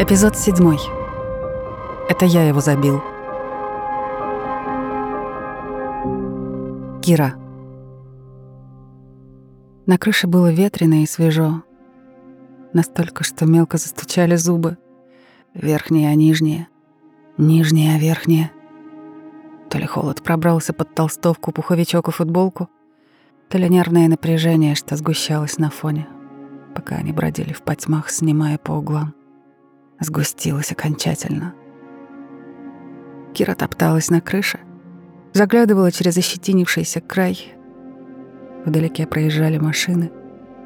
Эпизод седьмой. Это я его забил. Кира. На крыше было ветрено и свежо. Настолько, что мелко застучали зубы. Верхние, а нижние. Нижние, а верхние. То ли холод пробрался под толстовку, пуховичок и футболку, то ли нервное напряжение, что сгущалось на фоне, пока они бродили в потьмах, снимая по углам сгустилась окончательно. Кира топталась на крыше, заглядывала через ощетинившийся край. Вдалеке проезжали машины,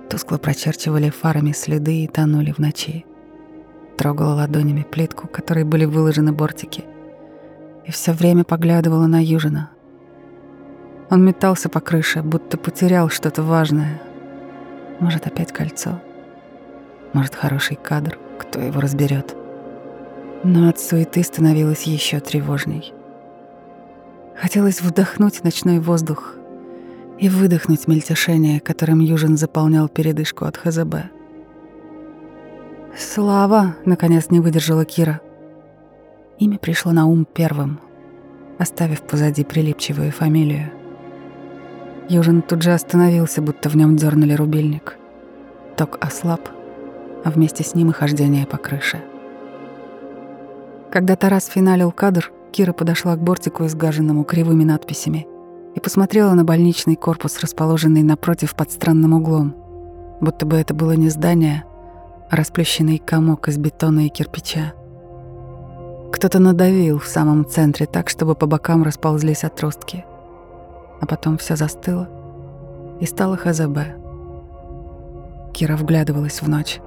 тускло прочерчивали фарами следы и тонули в ночи. Трогала ладонями плитку, которой были выложены бортики, и все время поглядывала на Южина. Он метался по крыше, будто потерял что-то важное. Может, опять кольцо? Может, хороший кадр? Кто его разберет. Но от суеты становилось еще тревожней. Хотелось вдохнуть ночной воздух и выдохнуть мельтешение, которым Южин заполнял передышку от ХЗБ. «Слава!» — наконец не выдержала Кира. Имя пришло на ум первым, оставив позади прилипчивую фамилию. Южин тут же остановился, будто в нем дернули рубильник. Ток ослаб — а вместе с ним и хождение по крыше. Когда Тарас финалил кадр, Кира подошла к бортику, изгаженному кривыми надписями, и посмотрела на больничный корпус, расположенный напротив под странным углом, будто бы это было не здание, а расплющенный комок из бетона и кирпича. Кто-то надавил в самом центре так, чтобы по бокам расползлись отростки. А потом все застыло и стало ХЗБ. Кира вглядывалась в ночь.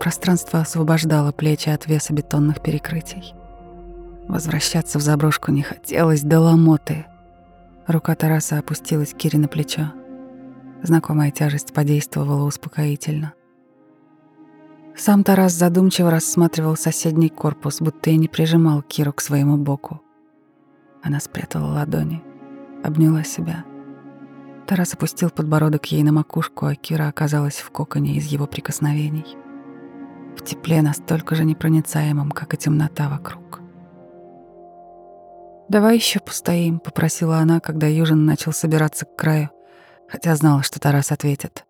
Пространство освобождало плечи от веса бетонных перекрытий. Возвращаться в заброшку не хотелось до ломоты. Рука Тараса опустилась Кире на плечо. Знакомая тяжесть подействовала успокоительно. Сам Тарас задумчиво рассматривал соседний корпус, будто и не прижимал Киру к своему боку. Она спрятала ладони, обняла себя. Тарас опустил подбородок ей на макушку, а Кира оказалась в коконе из его прикосновений в тепле настолько же непроницаемом, как и темнота вокруг. «Давай еще постоим», — попросила она, когда Южин начал собираться к краю, хотя знала, что Тарас ответит.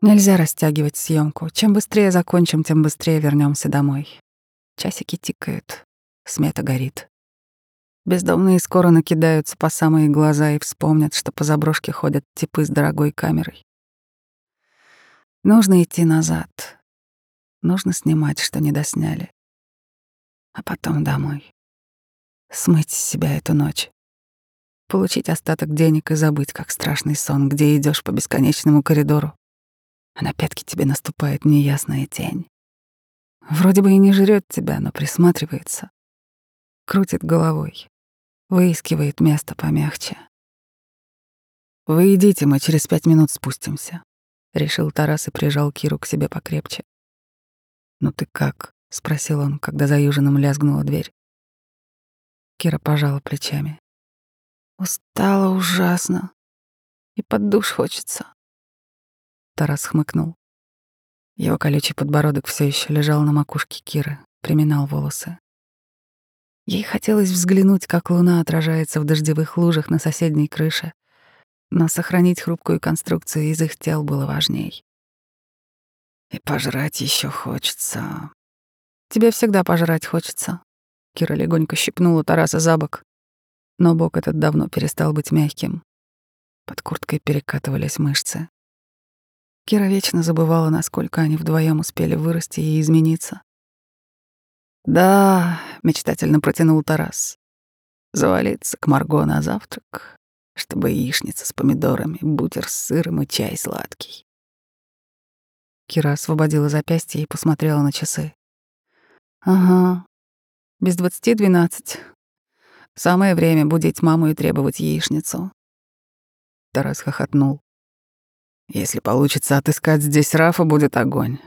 «Нельзя растягивать съемку. Чем быстрее закончим, тем быстрее вернемся домой. Часики тикают, смета горит. Бездомные скоро накидаются по самые глаза и вспомнят, что по заброшке ходят типы с дорогой камерой. Нужно идти назад, Нужно снимать, что не досняли. А потом домой. Смыть с себя эту ночь. Получить остаток денег и забыть, как страшный сон, где идешь по бесконечному коридору, а на пятки тебе наступает неясная тень. Вроде бы и не жрет тебя, но присматривается. Крутит головой, выискивает место помягче. «Вы идите, мы через пять минут спустимся», — решил Тарас и прижал Киру к себе покрепче. «Ну ты как?» — спросил он, когда за Южином лязгнула дверь. Кира пожала плечами. «Устала ужасно. И под душ хочется». Тарас хмыкнул. Его колючий подбородок все еще лежал на макушке Киры, приминал волосы. Ей хотелось взглянуть, как луна отражается в дождевых лужах на соседней крыше, но сохранить хрупкую конструкцию из их тел было важней. И пожрать еще хочется. Тебе всегда пожрать хочется. Кира легонько щипнула Тараса за бок. Но бок этот давно перестал быть мягким. Под курткой перекатывались мышцы. Кира вечно забывала, насколько они вдвоем успели вырасти и измениться. «Да», — мечтательно протянул Тарас, — «завалиться к Марго на завтрак, чтобы яичница с помидорами, бутер с сыром и чай сладкий. Кира освободила запястье и посмотрела на часы. «Ага, без двадцати двенадцать. Самое время будить маму и требовать яичницу». Тарас хохотнул. «Если получится отыскать здесь Рафа, будет огонь.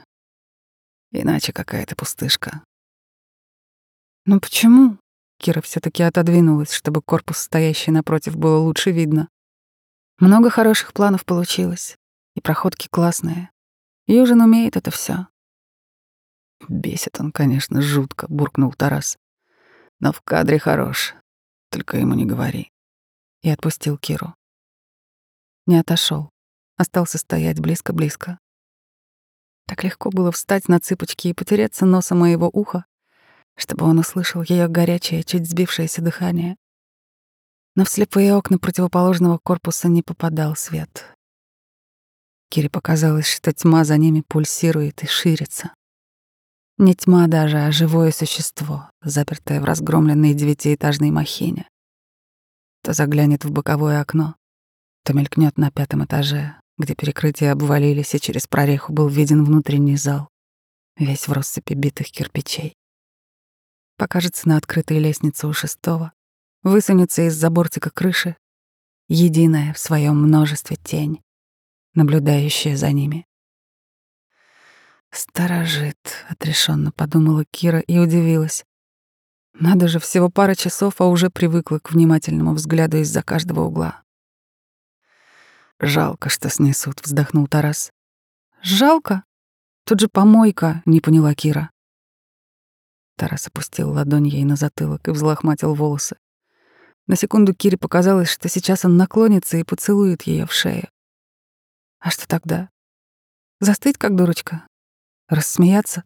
Иначе какая-то пустышка». «Ну почему?» Кира все таки отодвинулась, чтобы корпус, стоящий напротив, было лучше видно. Много хороших планов получилось, и проходки классные. Южин умеет это все. Бесит он, конечно, жутко, буркнул Тарас. Но в кадре хорош. Только ему не говори. И отпустил Киру. Не отошел, остался стоять близко-близко. Так легко было встать на цыпочки и потереться носом моего уха, чтобы он услышал ее горячее, чуть сбившееся дыхание. Но в слепые окна противоположного корпуса не попадал свет. Кире показалось, что тьма за ними пульсирует и ширится. Не тьма даже, а живое существо, запертое в разгромленной девятиэтажной махине. То заглянет в боковое окно, то мелькнет на пятом этаже, где перекрытия обвалились, и через прореху был виден внутренний зал, весь в россыпи битых кирпичей. Покажется на открытой лестнице у шестого, высунется из-за бортика крыши, единая в своем множестве тень, наблюдающая за ними. «Сторожит», — отрешенно подумала Кира и удивилась. Надо же, всего пара часов, а уже привыкла к внимательному взгляду из-за каждого угла. «Жалко, что снесут», — вздохнул Тарас. «Жалко? Тут же помойка», — не поняла Кира. Тарас опустил ладонь ей на затылок и взлохматил волосы. На секунду Кире показалось, что сейчас он наклонится и поцелует ее в шею. А что тогда? Застыть, как дурочка? Рассмеяться?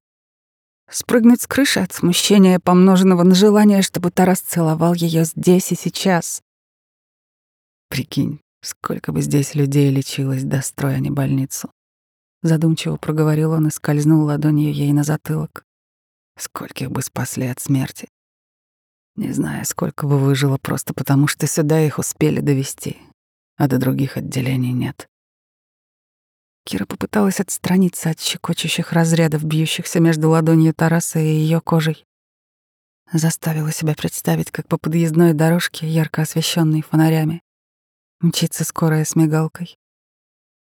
Спрыгнуть с крыши от смущения, помноженного на желание, чтобы Тарас целовал ее здесь и сейчас? Прикинь, сколько бы здесь людей лечилось, достроя не больницу. Задумчиво проговорил он и скользнул ладонью ей на затылок. Скольких бы спасли от смерти. Не знаю, сколько бы выжило просто потому, что сюда их успели довести, а до других отделений нет. Кира попыталась отстраниться от щекочущих разрядов, бьющихся между ладонью Тараса и ее кожей. Заставила себя представить, как по подъездной дорожке, ярко освещенной фонарями, мчится скорая с мигалкой.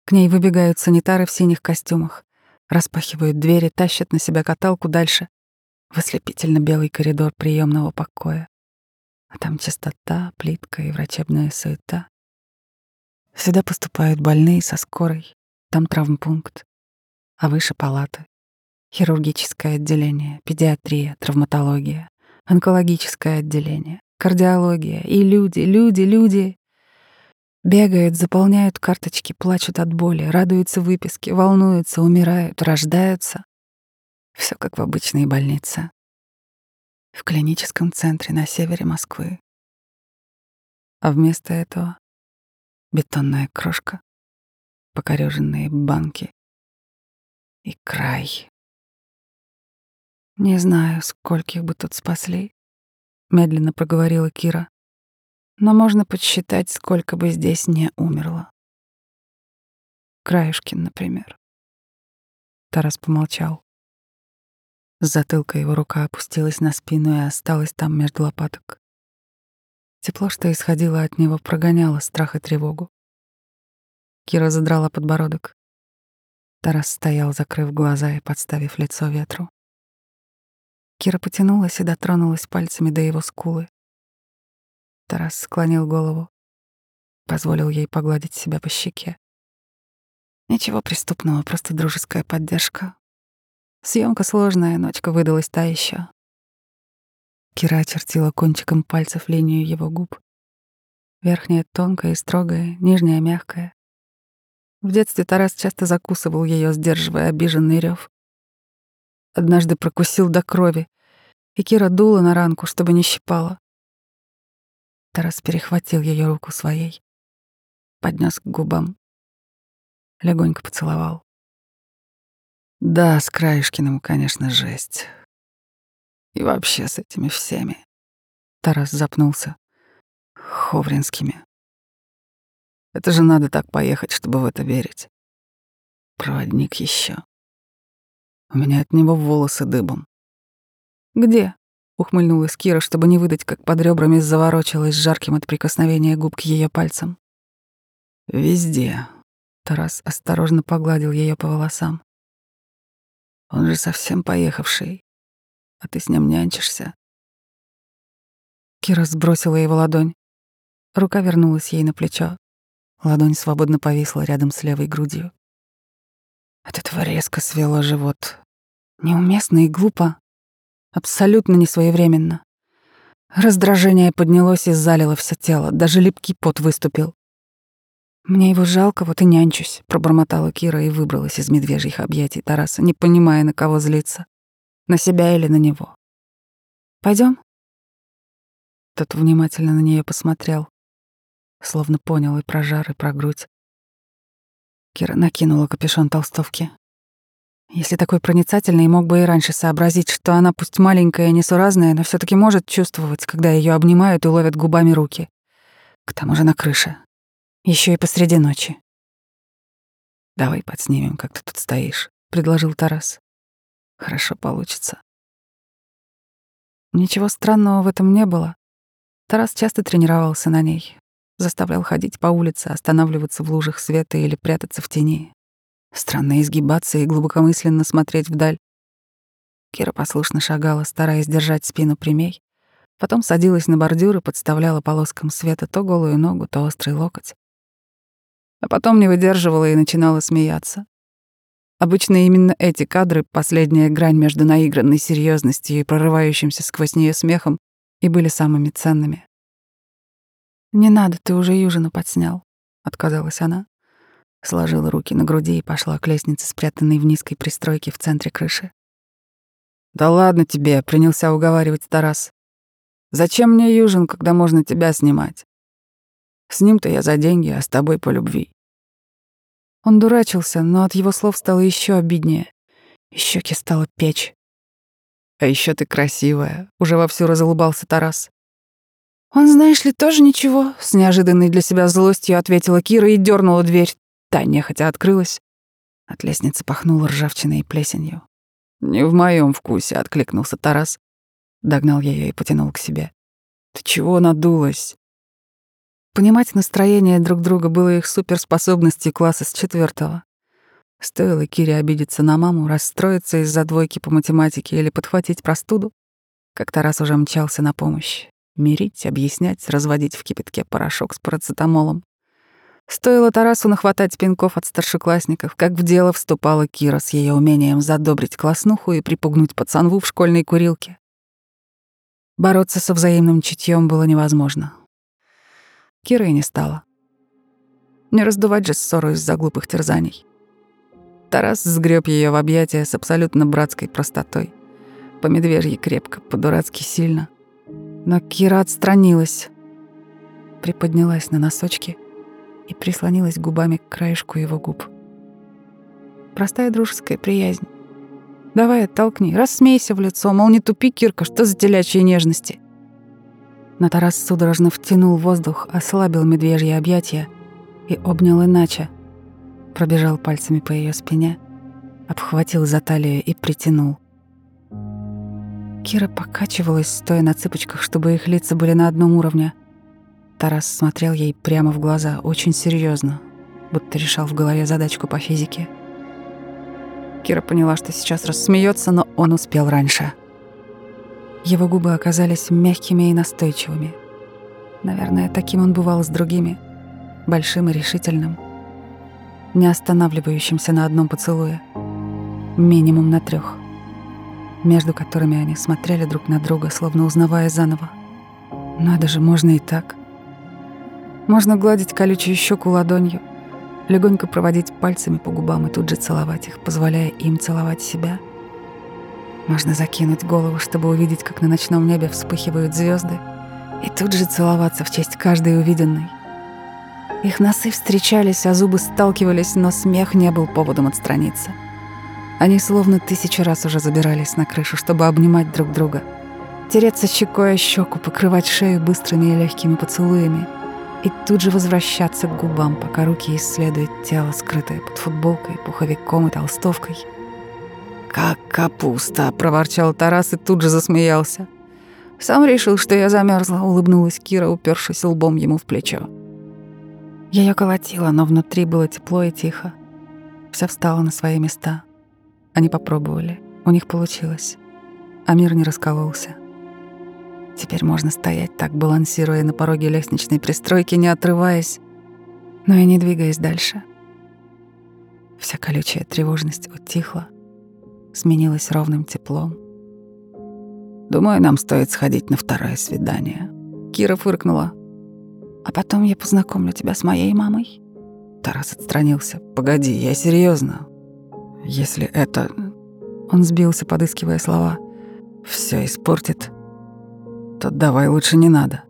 К ней выбегают санитары в синих костюмах, распахивают двери, тащат на себя каталку дальше, в ослепительно белый коридор приемного покоя. А там чистота, плитка и врачебная суета. Сюда поступают больные со скорой, там травмпункт, а выше палаты. Хирургическое отделение, педиатрия, травматология, онкологическое отделение, кардиология. И люди, люди, люди. Бегают, заполняют карточки, плачут от боли, радуются выписке, волнуются, умирают, рождаются. Все как в обычной больнице. В клиническом центре на севере Москвы. А вместо этого бетонная крошка, покореженные банки и край. Не знаю, скольких бы тут спасли, медленно проговорила Кира. Но можно подсчитать, сколько бы здесь не умерло. Краюшкин, например. Тарас помолчал. Затылка его рука опустилась на спину и осталась там между лопаток. Тепло, что исходило от него, прогоняло страх и тревогу. Кира задрала подбородок. Тарас стоял, закрыв глаза и подставив лицо ветру. Кира потянулась и дотронулась пальцами до его скулы. Тарас склонил голову, позволил ей погладить себя по щеке. Ничего преступного, просто дружеская поддержка, Съемка сложная, ночка выдалась та еще. Кира очертила кончиком пальцев линию его губ. Верхняя тонкая и строгая, нижняя мягкая. В детстве Тарас часто закусывал ее, сдерживая обиженный рев. Однажды прокусил до крови, и Кира дула на ранку, чтобы не щипала. Тарас перехватил ее руку своей, поднес к губам, легонько поцеловал. Да, с Краюшкиным, конечно, жесть. И вообще с этими всеми. Тарас запнулся. Ховринскими. Это же надо так поехать, чтобы в это верить. Проводник еще. У меня от него волосы дыбом. Где? Ухмыльнулась Кира, чтобы не выдать, как под ребрами заворочилась жарким от прикосновения губ к ее пальцам. Везде. Тарас осторожно погладил ее по волосам. Он же совсем поехавший. А ты с ним нянчишься. Кира сбросила его ладонь. Рука вернулась ей на плечо. Ладонь свободно повисла рядом с левой грудью. От этого резко свело живот. Неуместно и глупо. Абсолютно несвоевременно. Раздражение поднялось и залило все тело, даже липкий пот выступил. «Мне его жалко, вот и нянчусь», — пробормотала Кира и выбралась из медвежьих объятий Тараса, не понимая, на кого злиться. На себя или на него. Пойдем? Тот внимательно на нее посмотрел, словно понял и про жар, и про грудь. Кира накинула капюшон толстовки. Если такой проницательный, мог бы и раньше сообразить, что она пусть маленькая и несуразная, но все таки может чувствовать, когда ее обнимают и ловят губами руки. К тому же на крыше. еще и посреди ночи. «Давай подснимем, как ты тут стоишь», — предложил Тарас. «Хорошо получится». Ничего странного в этом не было. Тарас часто тренировался на ней, заставлял ходить по улице, останавливаться в лужах света или прятаться в тени, Странно изгибаться и глубокомысленно смотреть вдаль. Кира послушно шагала, стараясь держать спину прямей. Потом садилась на бордюр и подставляла полоскам света то голую ногу, то острый локоть. А потом не выдерживала и начинала смеяться. Обычно именно эти кадры, последняя грань между наигранной серьезностью и прорывающимся сквозь нее смехом, и были самыми ценными. «Не надо, ты уже Южину подснял», — отказалась она сложила руки на груди и пошла к лестнице, спрятанной в низкой пристройке в центре крыши. «Да ладно тебе», — принялся уговаривать Тарас. «Зачем мне Южин, когда можно тебя снимать? С ним-то я за деньги, а с тобой по любви». Он дурачился, но от его слов стало еще обиднее. И щеки стало печь. «А еще ты красивая», — уже вовсю разулыбался Тарас. «Он, знаешь ли, тоже ничего», — с неожиданной для себя злостью ответила Кира и дернула дверь. Та нехотя открылась. От лестницы пахнуло ржавчиной и плесенью. «Не в моем вкусе», — откликнулся Тарас. Догнал ее и потянул к себе. «Ты чего надулась?» Понимать настроение друг друга было их суперспособностью класса с четвертого. Стоило Кире обидеться на маму, расстроиться из-за двойки по математике или подхватить простуду, как Тарас уже мчался на помощь. Мирить, объяснять, разводить в кипятке порошок с парацетамолом. Стоило Тарасу нахватать пинков от старшеклассников, как в дело вступала Кира с ее умением задобрить класснуху и припугнуть пацанву в школьной курилке. Бороться со взаимным чутьем было невозможно. Кира и не стала. Не раздувать же ссору из-за глупых терзаний. Тарас сгреб ее в объятия с абсолютно братской простотой. По медвежьи крепко, по-дурацки сильно. Но Кира отстранилась, приподнялась на носочки — и прислонилась губами к краешку его губ. Простая дружеская приязнь. Давай, оттолкни, рассмейся в лицо, мол, не тупи, Кирка, что за телячьи нежности. Но Тарас судорожно втянул воздух, ослабил медвежьи объятия и обнял иначе. Пробежал пальцами по ее спине, обхватил за талию и притянул. Кира покачивалась, стоя на цыпочках, чтобы их лица были на одном уровне. Тарас смотрел ей прямо в глаза, очень серьезно, будто решал в голове задачку по физике. Кира поняла, что сейчас рассмеется, но он успел раньше. Его губы оказались мягкими и настойчивыми. Наверное, таким он бывал с другими, большим и решительным, не останавливающимся на одном поцелуе, минимум на трех, между которыми они смотрели друг на друга, словно узнавая заново. Надо же, можно и так. Можно гладить колючую щеку ладонью, легонько проводить пальцами по губам и тут же целовать их, позволяя им целовать себя. Можно закинуть голову, чтобы увидеть, как на ночном небе вспыхивают звезды, и тут же целоваться в честь каждой увиденной. Их носы встречались, а зубы сталкивались, но смех не был поводом отстраниться. Они словно тысячу раз уже забирались на крышу, чтобы обнимать друг друга, тереться щекой о щеку, покрывать шею быстрыми и легкими поцелуями — и тут же возвращаться к губам, пока руки исследуют тело, скрытое под футболкой, пуховиком и толстовкой. «Как капуста!» — проворчал Тарас и тут же засмеялся. «Сам решил, что я замерзла, улыбнулась Кира, упершись лбом ему в плечо. Ее колотило, но внутри было тепло и тихо. Все встало на свои места. Они попробовали. У них получилось. А мир не раскололся. Теперь можно стоять так, балансируя на пороге лестничной пристройки, не отрываясь, но и не двигаясь дальше. Вся колючая тревожность утихла, сменилось ровным теплом. «Думаю, нам стоит сходить на второе свидание». Кира фыркнула. «А потом я познакомлю тебя с моей мамой». Тарас отстранился. «Погоди, я серьезно. Если это...» Он сбился, подыскивая слова. «Все испортит. То давай лучше не надо».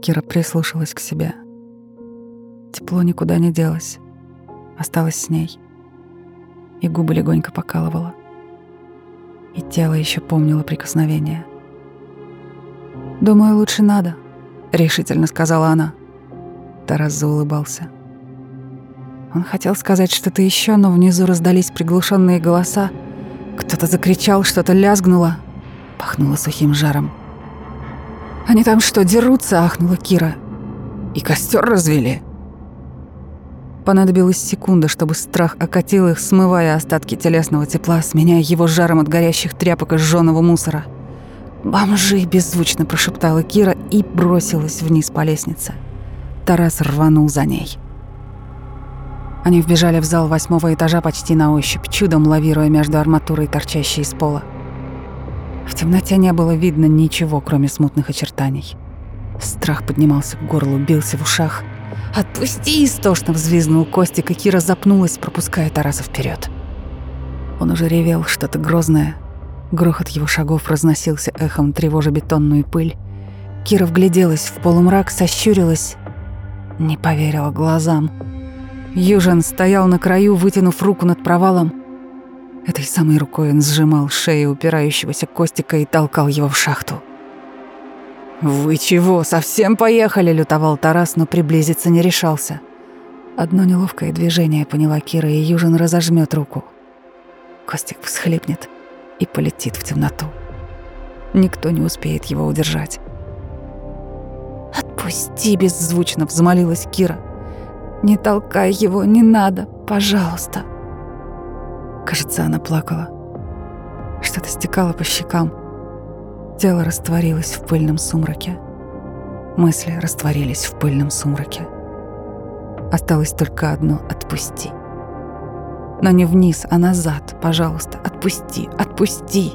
Кира прислушалась к себе. Тепло никуда не делось. Осталось с ней. И губы легонько покалывало. И тело еще помнило прикосновение. «Думаю, лучше надо», — решительно сказала она. Тарас заулыбался. Он хотел сказать что-то еще, но внизу раздались приглушенные голоса. Кто-то закричал, что-то лязгнуло. Пахнуло сухим жаром. «Они там что, дерутся?» — ахнула Кира. «И костер развели?» Понадобилась секунда, чтобы страх окатил их, смывая остатки телесного тепла, сменяя его жаром от горящих тряпок и жжёного мусора. «Бомжи!» — беззвучно прошептала Кира и бросилась вниз по лестнице. Тарас рванул за ней. Они вбежали в зал восьмого этажа почти на ощупь, чудом лавируя между арматурой, торчащей из пола. В темноте не было видно ничего, кроме смутных очертаний. Страх поднимался к горлу, бился в ушах. «Отпусти!» — истошно взвизнул Костик, и Кира запнулась, пропуская Тараса вперед. Он уже ревел что-то грозное. Грохот его шагов разносился эхом, тревожа бетонную пыль. Кира вгляделась в полумрак, сощурилась. Не поверила глазам. Южин стоял на краю, вытянув руку над провалом — Этой самой рукой он сжимал шею упирающегося Костика и толкал его в шахту. «Вы чего, совсем поехали?» — лютовал Тарас, но приблизиться не решался. Одно неловкое движение поняла Кира, и Южин разожмет руку. Костик всхлипнет и полетит в темноту. Никто не успеет его удержать. «Отпусти!» — беззвучно взмолилась Кира. «Не толкай его, не надо, пожалуйста!» Кажется, она плакала. Что-то стекало по щекам. Тело растворилось в пыльном сумраке. Мысли растворились в пыльном сумраке. Осталось только одно — отпусти. Но не вниз, а назад. Пожалуйста, отпусти, отпусти.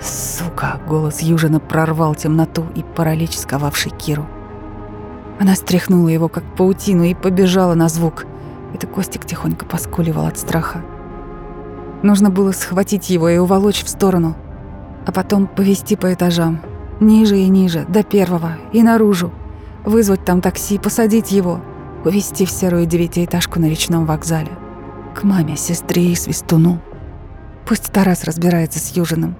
Сука! Голос Южина прорвал темноту и паралич, сковавший Киру. Она стряхнула его, как паутину, и побежала на звук. Это Костик тихонько поскуливал от страха. Нужно было схватить его и уволочь в сторону, а потом повести по этажам, ниже и ниже, до первого и наружу, вызвать там такси, посадить его, увезти в серую девятиэтажку на речном вокзале, к маме, сестре и свистуну. Пусть Тарас разбирается с Южиным.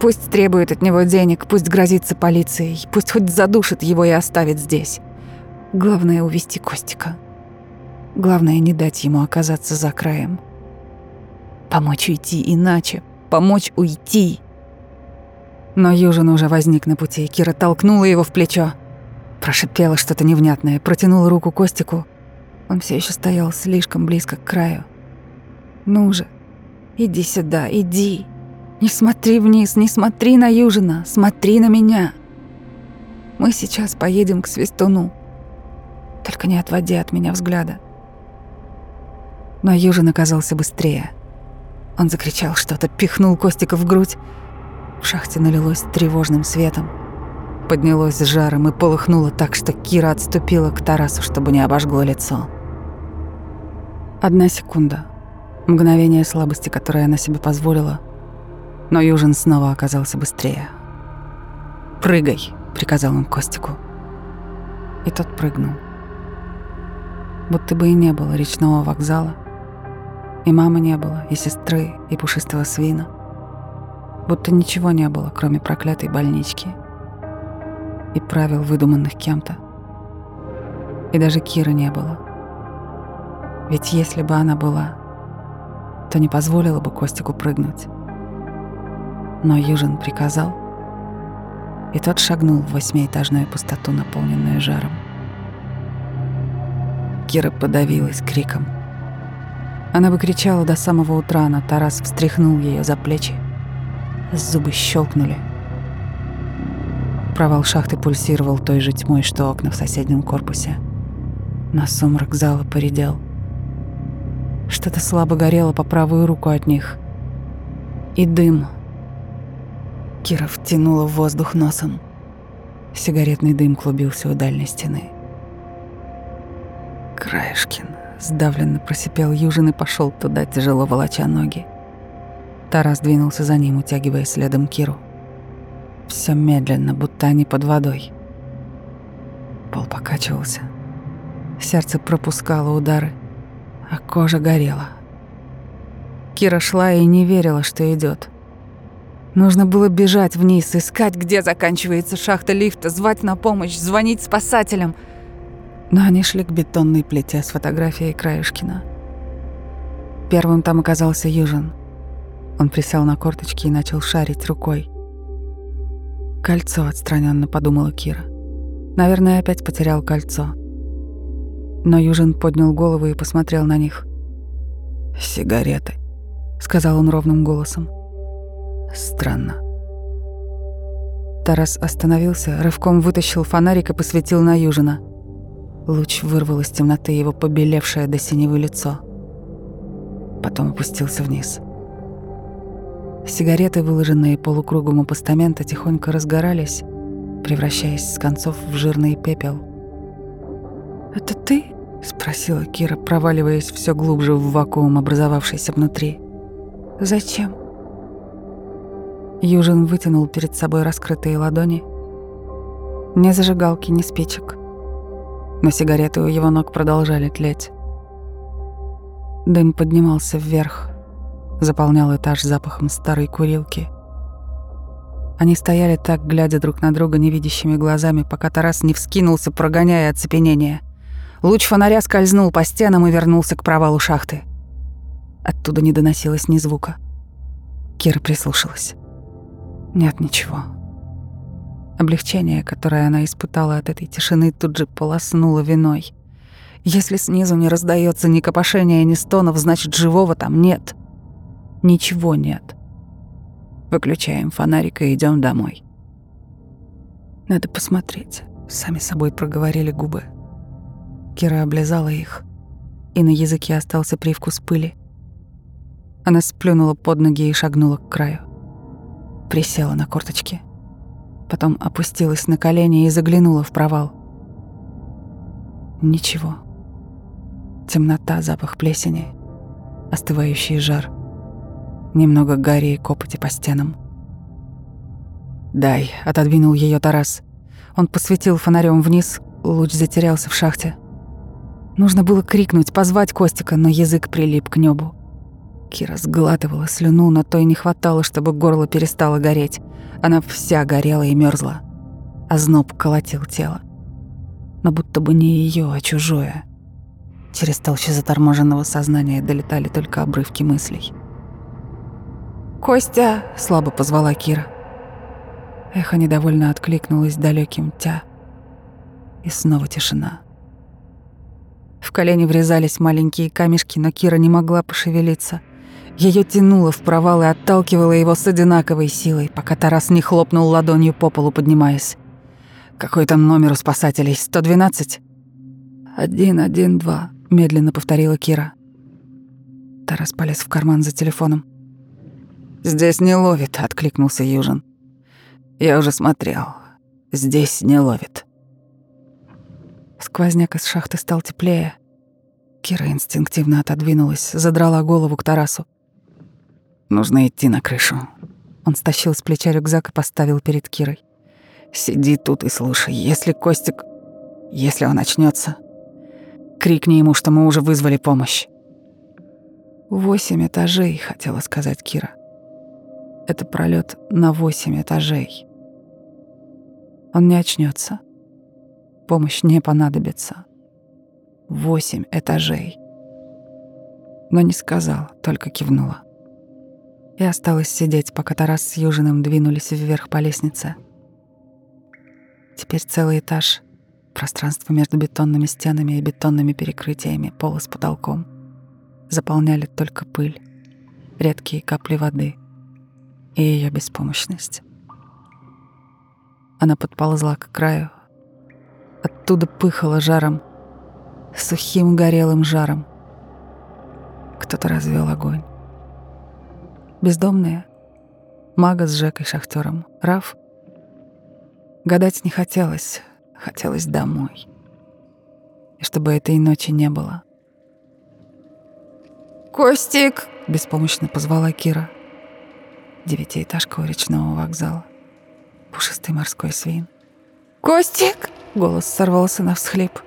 Пусть требует от него денег, пусть грозится полицией, пусть хоть задушит его и оставит здесь. Главное — увести Костика. Главное — не дать ему оказаться за краем. Помочь уйти иначе. Помочь уйти. Но Южин уже возник на пути, и Кира толкнула его в плечо. Прошипела что-то невнятное, протянула руку Костику. Он все еще стоял слишком близко к краю. «Ну же, иди сюда, иди. Не смотри вниз, не смотри на Южина, смотри на меня. Мы сейчас поедем к Свистуну. Только не отводи от меня взгляда». Но Южин оказался быстрее — он закричал что-то, пихнул Костика в грудь. В шахте налилось тревожным светом. Поднялось с жаром и полыхнуло так, что Кира отступила к Тарасу, чтобы не обожгло лицо. Одна секунда. Мгновение слабости, которое она себе позволила. Но Южин снова оказался быстрее. «Прыгай!» — приказал он Костику. И тот прыгнул. Будто бы и не было речного вокзала, и мамы не было, и сестры, и пушистого свина. Будто ничего не было, кроме проклятой больнички. И правил, выдуманных кем-то. И даже Киры не было. Ведь если бы она была, то не позволила бы Костику прыгнуть. Но Южин приказал, и тот шагнул в восьмиэтажную пустоту, наполненную жаром. Кира подавилась криком — она бы кричала до самого утра, но Тарас встряхнул ее за плечи. Зубы щелкнули. Провал шахты пульсировал той же тьмой, что окна в соседнем корпусе. На сумрак зала поредел. Что-то слабо горело по правую руку от них. И дым. Кира втянула в воздух носом. Сигаретный дым клубился у дальней стены. Краешкин сдавленно просипел Южин и пошел туда, тяжело волоча ноги. Тарас двинулся за ним, утягивая следом Киру. Все медленно, будто они под водой. Пол покачивался. Сердце пропускало удары, а кожа горела. Кира шла и не верила, что идет. Нужно было бежать вниз, искать, где заканчивается шахта лифта, звать на помощь, звонить спасателям. Но они шли к бетонной плите с фотографией Краюшкина. Первым там оказался Южин. Он присел на корточки и начал шарить рукой. «Кольцо», — отстраненно подумала Кира. «Наверное, опять потерял кольцо». Но Южин поднял голову и посмотрел на них. «Сигареты», — сказал он ровным голосом. Странно. Тарас остановился, рывком вытащил фонарик и посветил на Южина. Луч вырвал из темноты его побелевшее до синевы лицо. Потом опустился вниз. Сигареты, выложенные полукругом у постамента, тихонько разгорались, превращаясь с концов в жирный пепел. «Это ты?» — спросила Кира, проваливаясь все глубже в вакуум, образовавшийся внутри. «Зачем?» Южин вытянул перед собой раскрытые ладони. Ни зажигалки, ни спичек. Но сигареты у его ног продолжали тлеть. Дым поднимался вверх, заполнял этаж запахом старой курилки. Они стояли так, глядя друг на друга невидящими глазами, пока Тарас не вскинулся, прогоняя оцепенение. Луч фонаря скользнул по стенам и вернулся к провалу шахты. Оттуда не доносилось ни звука. Кира прислушалась. Нет ничего. Облегчение, которое она испытала от этой тишины, тут же полоснуло виной. Если снизу не раздается ни копошения, ни стонов, значит, живого там нет. Ничего нет. Выключаем фонарик и идем домой. Надо посмотреть. Сами собой проговорили губы. Кира облизала их, и на языке остался привкус пыли. Она сплюнула под ноги и шагнула к краю присела на корточки. Потом опустилась на колени и заглянула в провал. Ничего. Темнота, запах плесени, остывающий жар. Немного гари и копоти по стенам. «Дай», — отодвинул ее Тарас. Он посветил фонарем вниз, луч затерялся в шахте. Нужно было крикнуть, позвать Костика, но язык прилип к небу. Кира сглатывала слюну, но то и не хватало, чтобы горло перестало гореть. Она вся горела и мерзла. А зноб колотил тело. Но будто бы не ее, а чужое. Через толщу заторможенного сознания долетали только обрывки мыслей. «Костя!» — слабо позвала Кира. Эхо недовольно откликнулось далеким «тя». И снова тишина. В колени врезались маленькие камешки, но Кира не могла пошевелиться — ее тянуло в провал и отталкивало его с одинаковой силой, пока Тарас не хлопнул ладонью по полу, поднимаясь. «Какой там номер у спасателей? 112?» «Один, один, два», — медленно повторила Кира. Тарас полез в карман за телефоном. «Здесь не ловит», — откликнулся Южин. «Я уже смотрел. Здесь не ловит». Сквозняк из шахты стал теплее. Кира инстинктивно отодвинулась, задрала голову к Тарасу. Нужно идти на крышу. Он стащил с плеча рюкзак и поставил перед Кирой. Сиди тут и слушай. Если Костик... Если он очнется, крикни ему, что мы уже вызвали помощь. Восемь этажей, хотела сказать Кира. Это пролет на восемь этажей. Он не очнется. Помощь не понадобится. Восемь этажей. Но не сказала, только кивнула и осталось сидеть, пока Тарас с Южиным двинулись вверх по лестнице. Теперь целый этаж, пространство между бетонными стенами и бетонными перекрытиями, пола с потолком, заполняли только пыль, редкие капли воды и ее беспомощность. Она подползла к краю. Оттуда пыхала жаром, сухим горелым жаром. кто-то развел огонь. Бездомные, Мага с Жекой шахтером, Раф. Гадать не хотелось, хотелось домой. И чтобы этой ночи не было. «Костик!» — беспомощно позвала Кира. Девятиэтажка у речного вокзала. Пушистый морской свин. «Костик!» — голос сорвался на всхлип.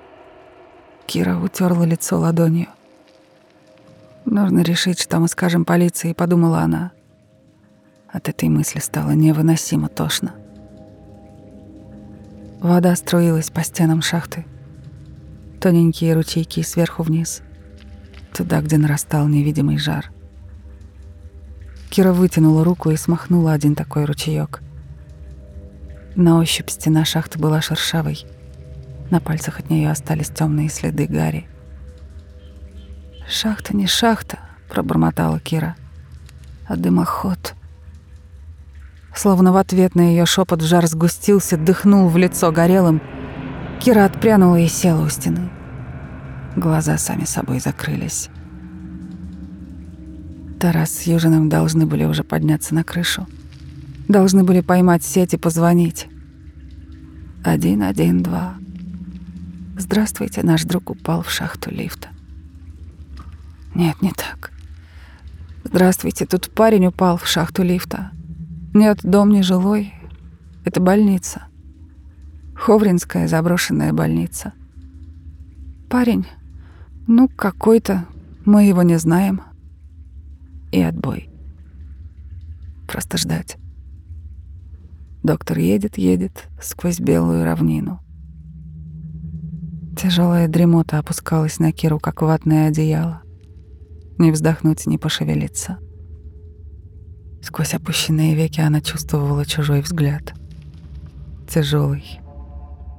Кира утерла лицо ладонью. «Нужно решить, что мы скажем полиции», — подумала она. От этой мысли стало невыносимо тошно. Вода струилась по стенам шахты. Тоненькие ручейки сверху вниз. Туда, где нарастал невидимый жар. Кира вытянула руку и смахнула один такой ручеек. На ощупь стена шахты была шершавой. На пальцах от нее остались темные следы гари. «Шахта не шахта», — пробормотала Кира, — «а дымоход». Словно в ответ на ее шепот жар сгустился, дыхнул в лицо горелым. Кира отпрянула и села у стены. Глаза сами собой закрылись. Тарас с Южиным должны были уже подняться на крышу. Должны были поймать сеть и позвонить. Один, один, два. Здравствуйте, наш друг упал в шахту лифта. Нет, не так. Здравствуйте, тут парень упал в шахту лифта. Нет, дом не жилой. Это больница. Ховринская заброшенная больница. Парень, ну, какой-то, мы его не знаем. И отбой. Просто ждать. Доктор едет, едет сквозь белую равнину. Тяжелая дремота опускалась на Киру, как ватное одеяло. Не вздохнуть, не пошевелиться. Сквозь опущенные веки она чувствовала чужой взгляд. Тяжелый,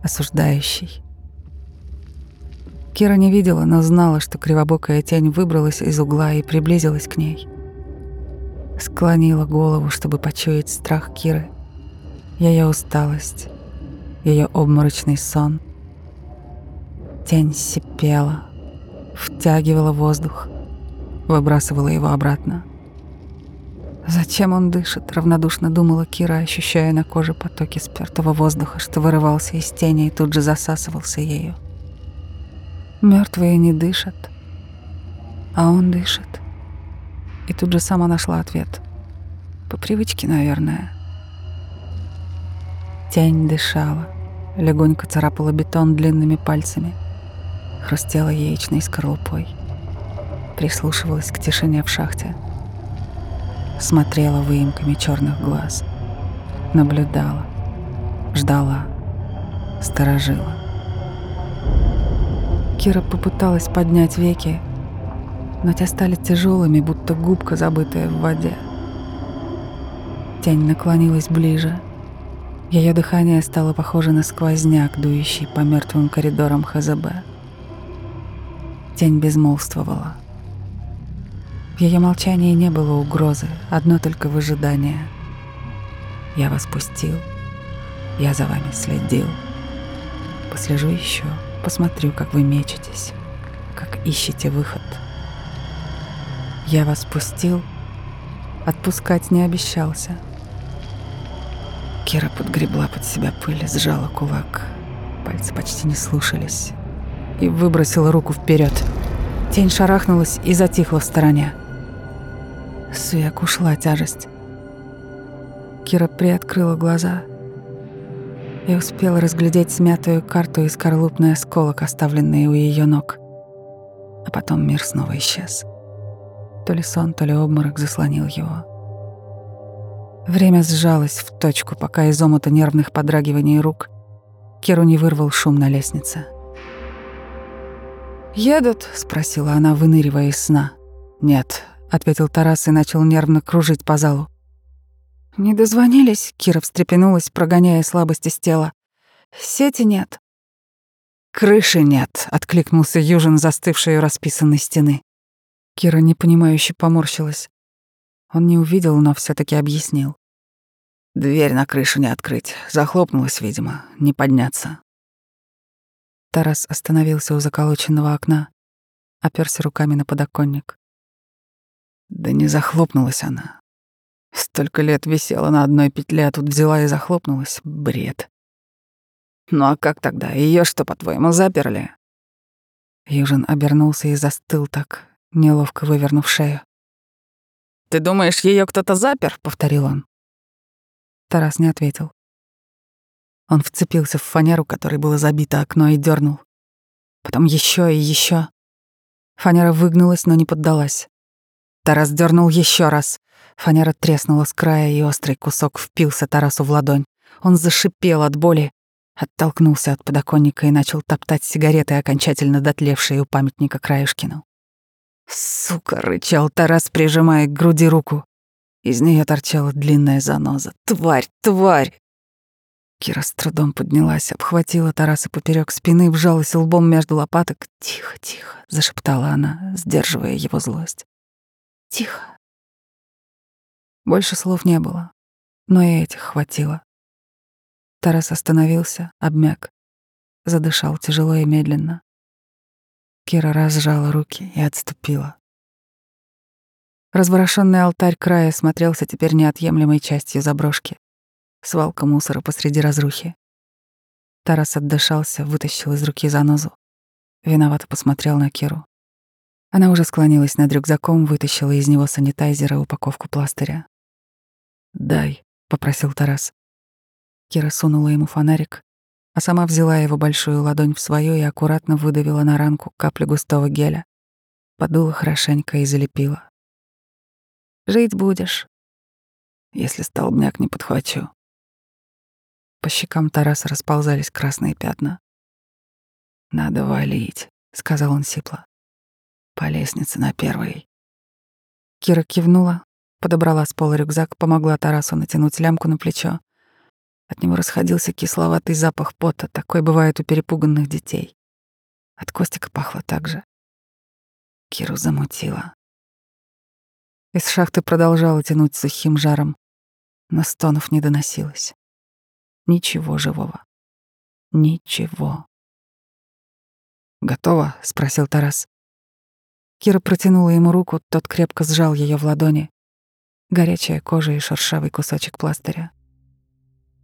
осуждающий. Кира не видела, но знала, что кривобокая тень выбралась из угла и приблизилась к ней. Склонила голову, чтобы почуять страх Киры, ее усталость, ее обморочный сон. Тень сипела, втягивала воздух, выбрасывала его обратно — Зачем он дышит? Равнодушно думала Кира, ощущая на коже потоки спертого воздуха, что вырывался из тени и тут же засасывался ею. Мертвые не дышат, а он дышит. И тут же сама нашла ответ. По привычке, наверное. Тень дышала, легонько царапала бетон длинными пальцами, хрустела яичной скорлупой, прислушивалась к тишине в шахте — смотрела выемками черных глаз, наблюдала, ждала, сторожила. Кира попыталась поднять веки, но те стали тяжелыми, будто губка, забытая в воде. Тень наклонилась ближе. Ее дыхание стало похоже на сквозняк, дующий по мертвым коридорам ХЗБ. Тень безмолвствовала — в ее молчании не было угрозы, одно только выжидание. Я вас пустил, я за вами следил. Послежу еще, посмотрю, как вы мечетесь, как ищете выход. Я вас пустил, отпускать не обещался. Кира подгребла под себя пыль, сжала кулак. Пальцы почти не слушались. И выбросила руку вперед. Тень шарахнулась и затихла в стороне. С век ушла тяжесть. Кира приоткрыла глаза и успела разглядеть смятую карту и скорлупный осколок, оставленные у ее ног. А потом мир снова исчез. То ли сон, то ли обморок заслонил его. Время сжалось в точку, пока из омута нервных подрагиваний рук Киру не вырвал шум на лестнице. «Едут?» — спросила она, выныривая из сна. «Нет», — ответил Тарас и начал нервно кружить по залу. «Не дозвонились?» — Кира встрепенулась, прогоняя слабость из тела. «Сети нет». «Крыши нет», — откликнулся Южин, застывший у расписанной стены. Кира непонимающе поморщилась. Он не увидел, но все таки объяснил. «Дверь на крышу не открыть. Захлопнулась, видимо. Не подняться». Тарас остановился у заколоченного окна, оперся руками на подоконник. Да не захлопнулась она. Столько лет висела на одной петле, а тут взяла и захлопнулась. Бред. Ну а как тогда? Ее что, по-твоему, заперли? Южин обернулся и застыл так, неловко вывернув шею. «Ты думаешь, ее кто-то запер?» — повторил он. Тарас не ответил. Он вцепился в фанеру, которой было забито окно, и дернул. Потом еще и еще. Фанера выгнулась, но не поддалась. Тарас дернул еще раз. Фанера треснула с края, и острый кусок впился Тарасу в ладонь. Он зашипел от боли, оттолкнулся от подоконника и начал топтать сигареты, окончательно дотлевшие у памятника Краюшкину. «Сука!» — рычал Тарас, прижимая к груди руку. Из нее торчала длинная заноза. «Тварь! Тварь!» Кира с трудом поднялась, обхватила Тараса поперек спины, вжалась лбом между лопаток. «Тихо, тихо!» — зашептала она, сдерживая его злость. «Тихо!» Больше слов не было, но и этих хватило. Тарас остановился, обмяк, задышал тяжело и медленно. Кира разжала руки и отступила. Разворошенный алтарь края смотрелся теперь неотъемлемой частью заброшки. Свалка мусора посреди разрухи. Тарас отдышался, вытащил из руки занозу. Виновато посмотрел на Киру. Она уже склонилась над рюкзаком, вытащила из него санитайзера упаковку пластыря. «Дай», — попросил Тарас. Кира сунула ему фонарик, а сама взяла его большую ладонь в свою и аккуратно выдавила на ранку каплю густого геля, подула хорошенько и залепила. «Жить будешь, если столбняк не подхвачу». По щекам Тараса расползались красные пятна. «Надо валить», — сказал он сипло. «По лестнице на первой». Кира кивнула, подобрала с пола рюкзак, помогла Тарасу натянуть лямку на плечо. От него расходился кисловатый запах пота, такой бывает у перепуганных детей. От Костика пахло так же. Киру замутило. Из шахты продолжала тянуть сухим жаром, но стонов не доносилось. Ничего живого. Ничего. «Готово?» — спросил Тарас. Кира протянула ему руку, тот крепко сжал ее в ладони. Горячая кожа и шершавый кусочек пластыря.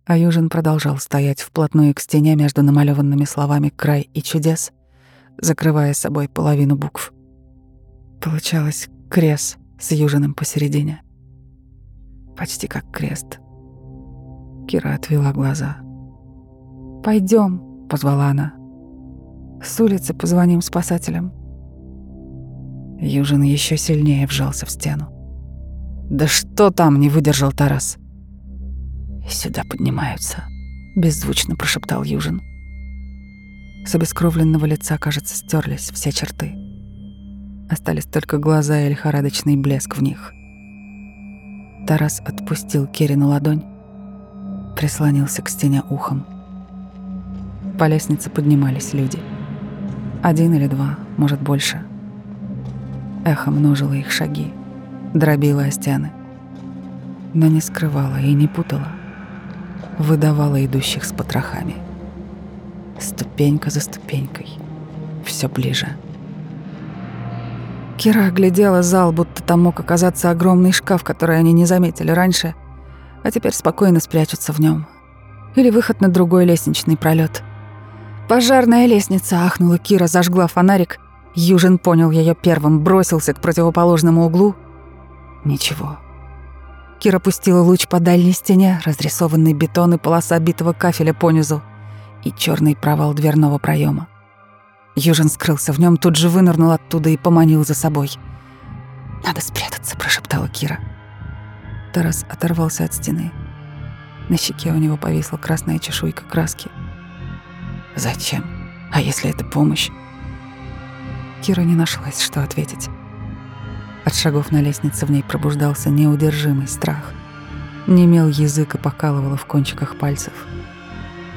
А Южин продолжал стоять вплотную к стене между намалеванными словами «край» и «чудес», закрывая собой половину букв. Получалось крест с Южиным посередине. Почти как крест. Кира отвела глаза. Пойдем, позвала она. «С улицы позвоним спасателям». Южин еще сильнее вжался в стену. «Да что там?» — не выдержал Тарас. «Сюда поднимаются», — беззвучно прошептал Южин. С обескровленного лица, кажется, стерлись все черты. Остались только глаза и лихорадочный блеск в них. Тарас отпустил Кирину ладонь, прислонился к стене ухом. По лестнице поднимались люди. Один или два, может, больше. Эхо множило их шаги, дробило о стены, но не скрывало и не путало — выдавала идущих с потрохами. Ступенька за ступенькой. Все ближе. Кира оглядела зал, будто там мог оказаться огромный шкаф, который они не заметили раньше, а теперь спокойно спрячутся в нем. Или выход на другой лестничный пролет. «Пожарная лестница!» — ахнула Кира, зажгла фонарик. Южин понял ее первым, бросился к противоположному углу. Ничего. Кира пустила луч по дальней стене, разрисованный бетон и полоса битого кафеля понизу, и черный провал дверного проема. Южин скрылся в нем, тут же вынырнул оттуда и поманил за собой. «Надо спрятаться», — прошептала Кира. Тарас оторвался от стены. На щеке у него повисла красная чешуйка краски. «Зачем? А если это помощь?» Кира не нашлась, что ответить. От шагов на лестнице в ней пробуждался неудержимый страх. Немел язык и покалывало в кончиках пальцев.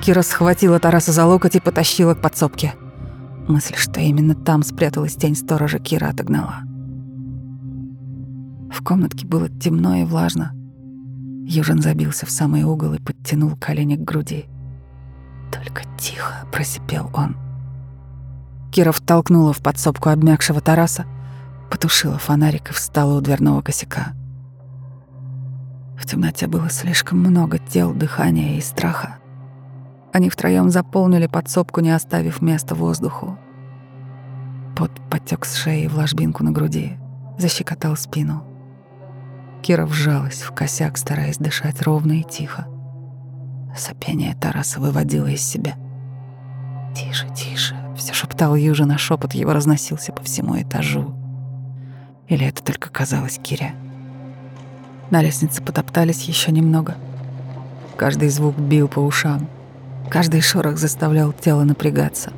Кира схватила Тараса за локоть и потащила к подсобке. Мысль, что именно там спряталась тень сторожа, Кира отогнала. В комнатке было темно и влажно. Южин забился в самый угол и подтянул колени к груди. «Только тихо», — просипел он. Кира втолкнула в подсобку обмякшего Тараса, Потушила фонарик и встала у дверного косяка. В темноте было слишком много тел, дыхания и страха. Они втроем заполнили подсобку, не оставив места воздуху. Пот потек с шеи в ложбинку на груди, защекотал спину. Кира вжалась в косяк, стараясь дышать ровно и тихо. Сопение Тараса выводило из себя. «Тише, тише», — все шептал Южин, а шепот его разносился по всему этажу. Или это только казалось Кире? На лестнице потоптались еще немного. Каждый звук бил по ушам. Каждый шорох заставлял тело напрягаться.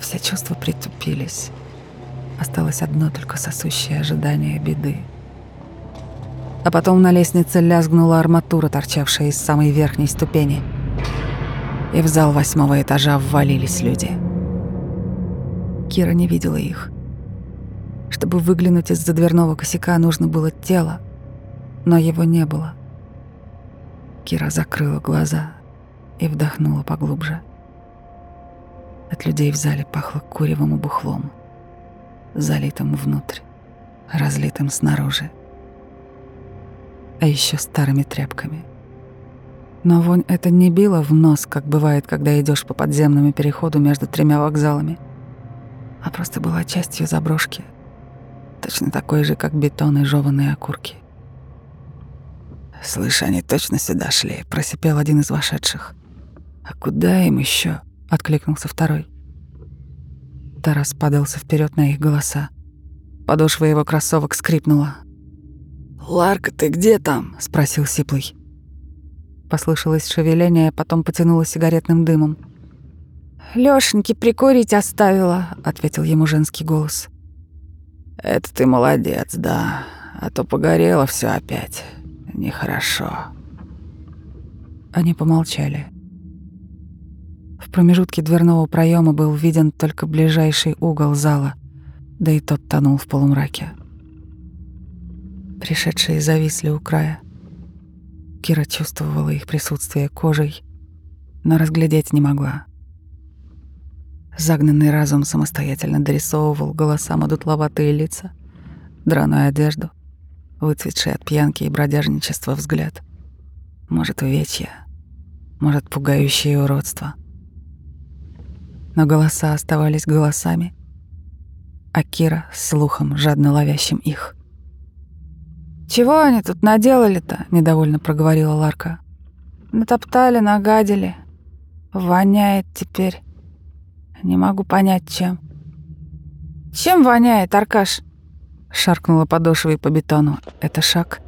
Все чувства притупились. Осталось одно только сосущее ожидание беды. А потом на лестнице лязгнула арматура, торчавшая из самой верхней ступени. И в зал восьмого этажа ввалились люди. Кира не видела их. Чтобы выглянуть из-за дверного косяка, нужно было тело, но его не было. Кира закрыла глаза и вдохнула поглубже. От людей в зале пахло куревым и бухлом, залитым внутрь, разлитым снаружи, а еще старыми тряпками. Но вонь это не била в нос, как бывает, когда идешь по подземному переходу между тремя вокзалами, а просто была частью заброшки, точно такой же, как бетон и жеванные окурки. «Слышь, они точно сюда шли?» — просипел один из вошедших. «А куда им еще? откликнулся второй. Тарас подался вперед на их голоса. Подошва его кроссовок скрипнула. «Ларка, ты где там?» — спросил Сиплый. Послышалось шевеление, потом потянуло сигаретным дымом. «Лёшеньки прикурить оставила», — ответил ему женский голос. «Это ты молодец, да, а то погорело все опять». Нехорошо. Они помолчали. В промежутке дверного проема был виден только ближайший угол зала, да и тот тонул в полумраке. Пришедшие зависли у края. Кира чувствовала их присутствие кожей, но разглядеть не могла. Загнанный разум самостоятельно дорисовывал голосам одутловатые лица, драную одежду — выцветший от пьянки и бродяжничества взгляд. Может, увечья, может, пугающее уродство. Но голоса оставались голосами, а Кира — слухом, жадно ловящим их. «Чего они тут наделали-то?» — недовольно проговорила Ларка. «Натоптали, нагадили. Воняет теперь. Не могу понять, чем». «Чем воняет, Аркаш?» Шаркнула подошвой по бетону. Это шаг.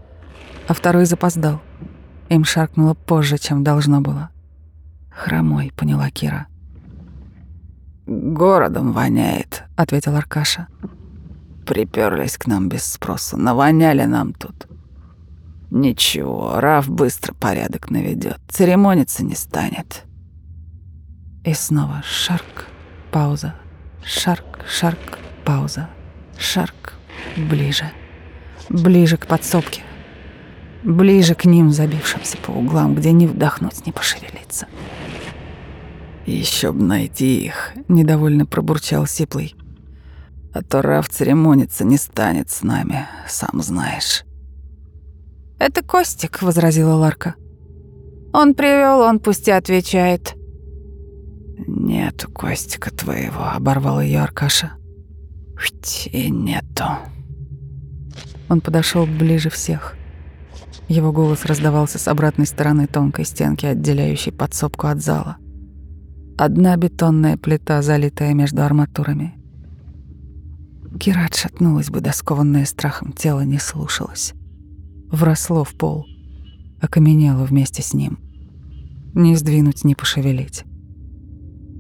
А второй запоздал. Им шаркнуло позже, чем должно было. Хромой, поняла Кира. «Городом воняет», — ответил Аркаша. Приперлись к нам без спросу, навоняли нам тут. Ничего, Раф быстро порядок наведет, церемониться не станет. И снова шарк, пауза, шарк, шарк, пауза, шарк, Ближе. Ближе к подсобке. Ближе к ним, забившимся по углам, где ни вдохнуть, ни пошевелиться. Еще б найти их, недовольно пробурчал Сиплый. А то Раф церемониться не станет с нами, сам знаешь. Это Костик, возразила Ларка. Он привел, он пусть и отвечает. Нету Костика твоего, оборвал ее Аркаша. И нету. Он подошел ближе всех. Его голос раздавался с обратной стороны тонкой стенки, отделяющей подсобку от зала. Одна бетонная плита, залитая между арматурами. Кира отшатнулась бы, доскованное страхом тело не слушалось. Вросло в пол, окаменело вместе с ним. Не сдвинуть, не пошевелить.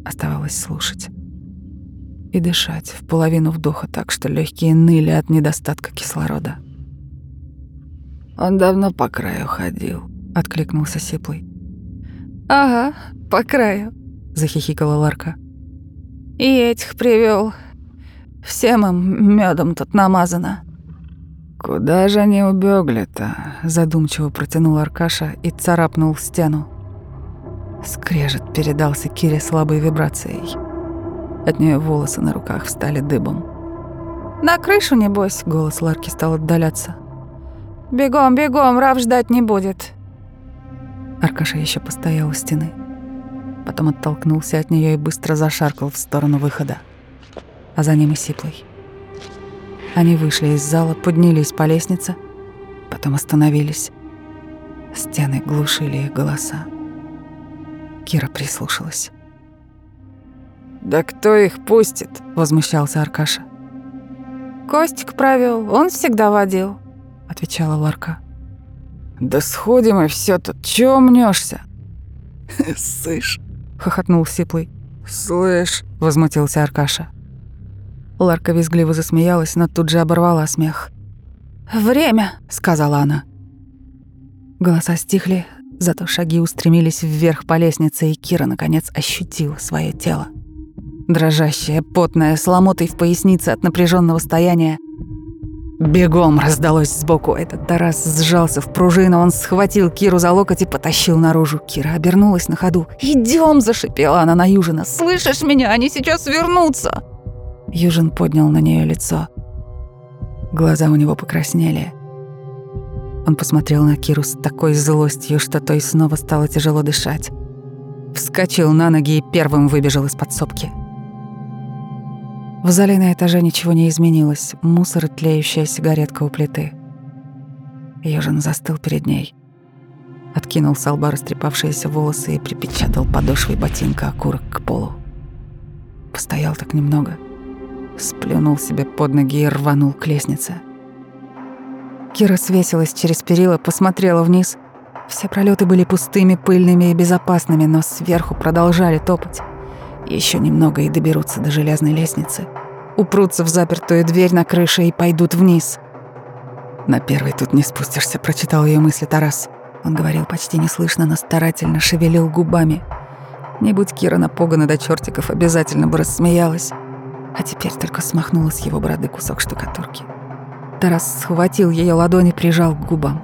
Оставалось слушать и дышать в половину вдоха так, что легкие ныли от недостатка кислорода. «Он давно по краю ходил», — откликнулся Сиплый. «Ага, по краю», — захихикала Ларка. «И этих привел. Всем им медом тут намазано». «Куда же они убегли-то?» — задумчиво протянул Аркаша и царапнул стену. Скрежет передался Кире слабой вибрацией. От нее волосы на руках встали дыбом. «На крышу, небось», — голос Ларки стал отдаляться. «Бегом, бегом, Рав ждать не будет». Аркаша еще постоял у стены. Потом оттолкнулся от нее и быстро зашаркал в сторону выхода. А за ним и Сиплый. Они вышли из зала, поднялись по лестнице, потом остановились. Стены глушили их голоса. Кира прислушалась. «Да кто их пустит?» — возмущался Аркаша. «Костик провел, он всегда водил», — отвечала Ларка. «Да сходим и все тут, чего мнешься? «Слышь», — хохотнул Сиплый. «Слышь», — возмутился Аркаша. Ларка визгливо засмеялась, но тут же оборвала смех. «Время», — сказала она. Голоса стихли, зато шаги устремились вверх по лестнице, и Кира, наконец, ощутила свое тело. Дрожащее, потное, с ломотой в пояснице от напряженного стояния. Бегом раздалось сбоку. Этот Тарас сжался в пружину, он схватил Киру за локоть и потащил наружу. Кира обернулась на ходу. «Идём!» – зашипела она на Южина. «Слышишь меня? Они сейчас вернутся!» Южин поднял на нее лицо. Глаза у него покраснели. Он посмотрел на Киру с такой злостью, что той снова стало тяжело дышать. Вскочил на ноги и первым выбежал из подсобки. В зале на этаже ничего не изменилось. Мусор и тлеющая сигаретка у плиты. Южин застыл перед ней. Откинул с лба растрепавшиеся волосы и припечатал подошвой ботинка окурок к полу. Постоял так немного — сплюнул себе под ноги и рванул к лестнице. Кира свесилась через перила, посмотрела вниз. Все пролеты были пустыми, пыльными и безопасными, но сверху продолжали топать. Еще немного и доберутся до железной лестницы. Упрутся в запертую дверь на крыше и пойдут вниз. «На первый тут не спустишься», — прочитал ее мысли Тарас. Он говорил почти неслышно, но старательно шевелил губами. Не будь Кира напугана до чертиков, обязательно бы рассмеялась а теперь только смахнула с его бороды кусок штукатурки. Тарас схватил ее ладони, прижал к губам.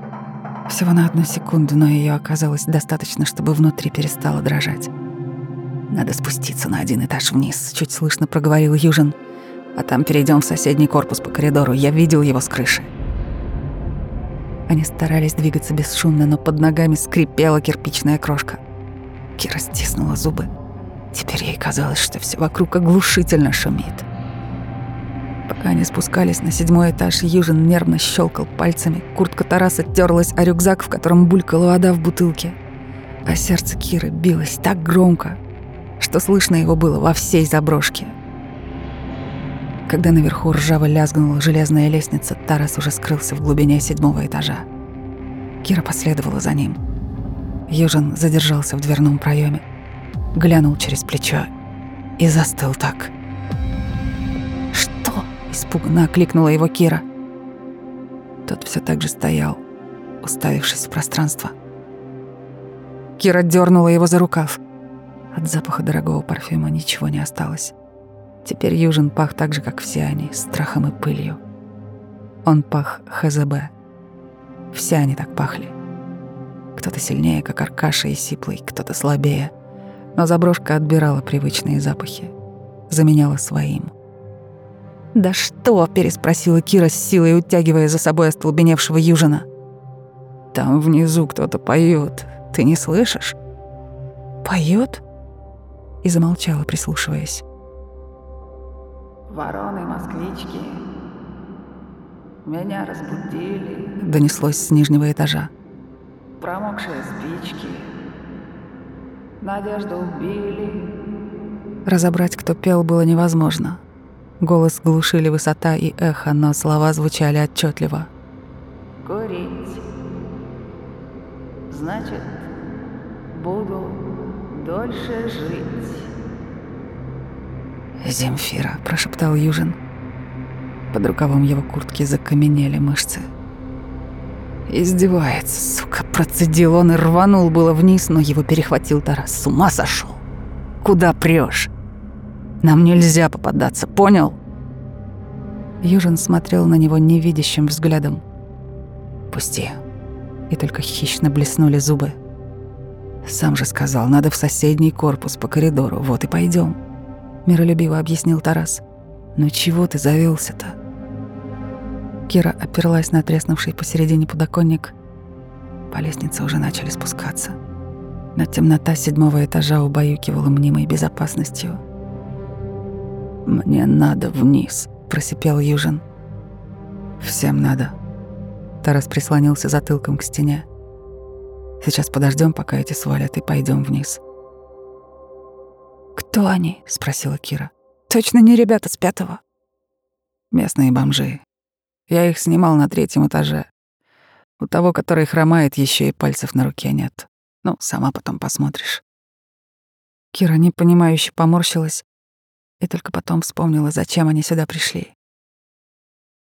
Всего на одну секунду, но ее оказалось достаточно, чтобы внутри перестало дрожать. «Надо спуститься на один этаж вниз», — чуть слышно проговорил Южин. «А там перейдем в соседний корпус по коридору. Я видел его с крыши». Они старались двигаться бесшумно, но под ногами скрипела кирпичная крошка. Кира стиснула зубы. Теперь ей казалось, что все вокруг оглушительно шумит. Пока они спускались на седьмой этаж, Южин нервно щелкал пальцами. Куртка Тараса терлась, а рюкзак, в котором булькала вода в бутылке. А сердце Киры билось так громко, что слышно его было во всей заброшке. Когда наверху ржаво лязгнула железная лестница, Тарас уже скрылся в глубине седьмого этажа. Кира последовала за ним. Южин задержался в дверном проеме глянул через плечо и застыл так. «Что?» — испуганно окликнула его Кира. Тот все так же стоял, уставившись в пространство. Кира дернула его за рукав. От запаха дорогого парфюма ничего не осталось. Теперь Южин пах так же, как все они, страхом и пылью. Он пах ХЗБ. Все они так пахли. Кто-то сильнее, как Аркаша и Сиплый, кто-то слабее — но заброшка отбирала привычные запахи, заменяла своим. «Да что?» — переспросила Кира с силой, утягивая за собой остолбеневшего Южина. «Там внизу кто-то поет. Ты не слышишь?» «Поет?» И замолчала, прислушиваясь. «Вороны-москвички, меня разбудили», — донеслось с нижнего этажа. «Промокшие спички, Надежду убили. Разобрать, кто пел, было невозможно. Голос глушили высота и эхо, но слова звучали отчетливо. Курить. Значит, буду дольше жить. «Земфира», — прошептал Южин. Под рукавом его куртки закаменели мышцы. Издевается, сука, процедил он и рванул было вниз, но его перехватил Тарас. С ума сошел. Куда прешь? Нам нельзя попадаться, понял? Южин смотрел на него невидящим взглядом. «Пусти». И только хищно блеснули зубы. «Сам же сказал, надо в соседний корпус по коридору, вот и пойдем. миролюбиво объяснил Тарас. «Ну чего ты завелся то Кира оперлась на треснувший посередине подоконник. По лестнице уже начали спускаться. Но темнота седьмого этажа убаюкивала мнимой безопасностью. «Мне надо вниз», — просипел Южин. «Всем надо». Тарас прислонился затылком к стене. «Сейчас подождем, пока эти свалят, и пойдем вниз». «Кто они?» — спросила Кира. «Точно не ребята с пятого?» «Местные бомжи. Я их снимал на третьем этаже. У того, который хромает, еще и пальцев на руке нет. Ну, сама потом посмотришь». Кира непонимающе поморщилась и только потом вспомнила, зачем они сюда пришли.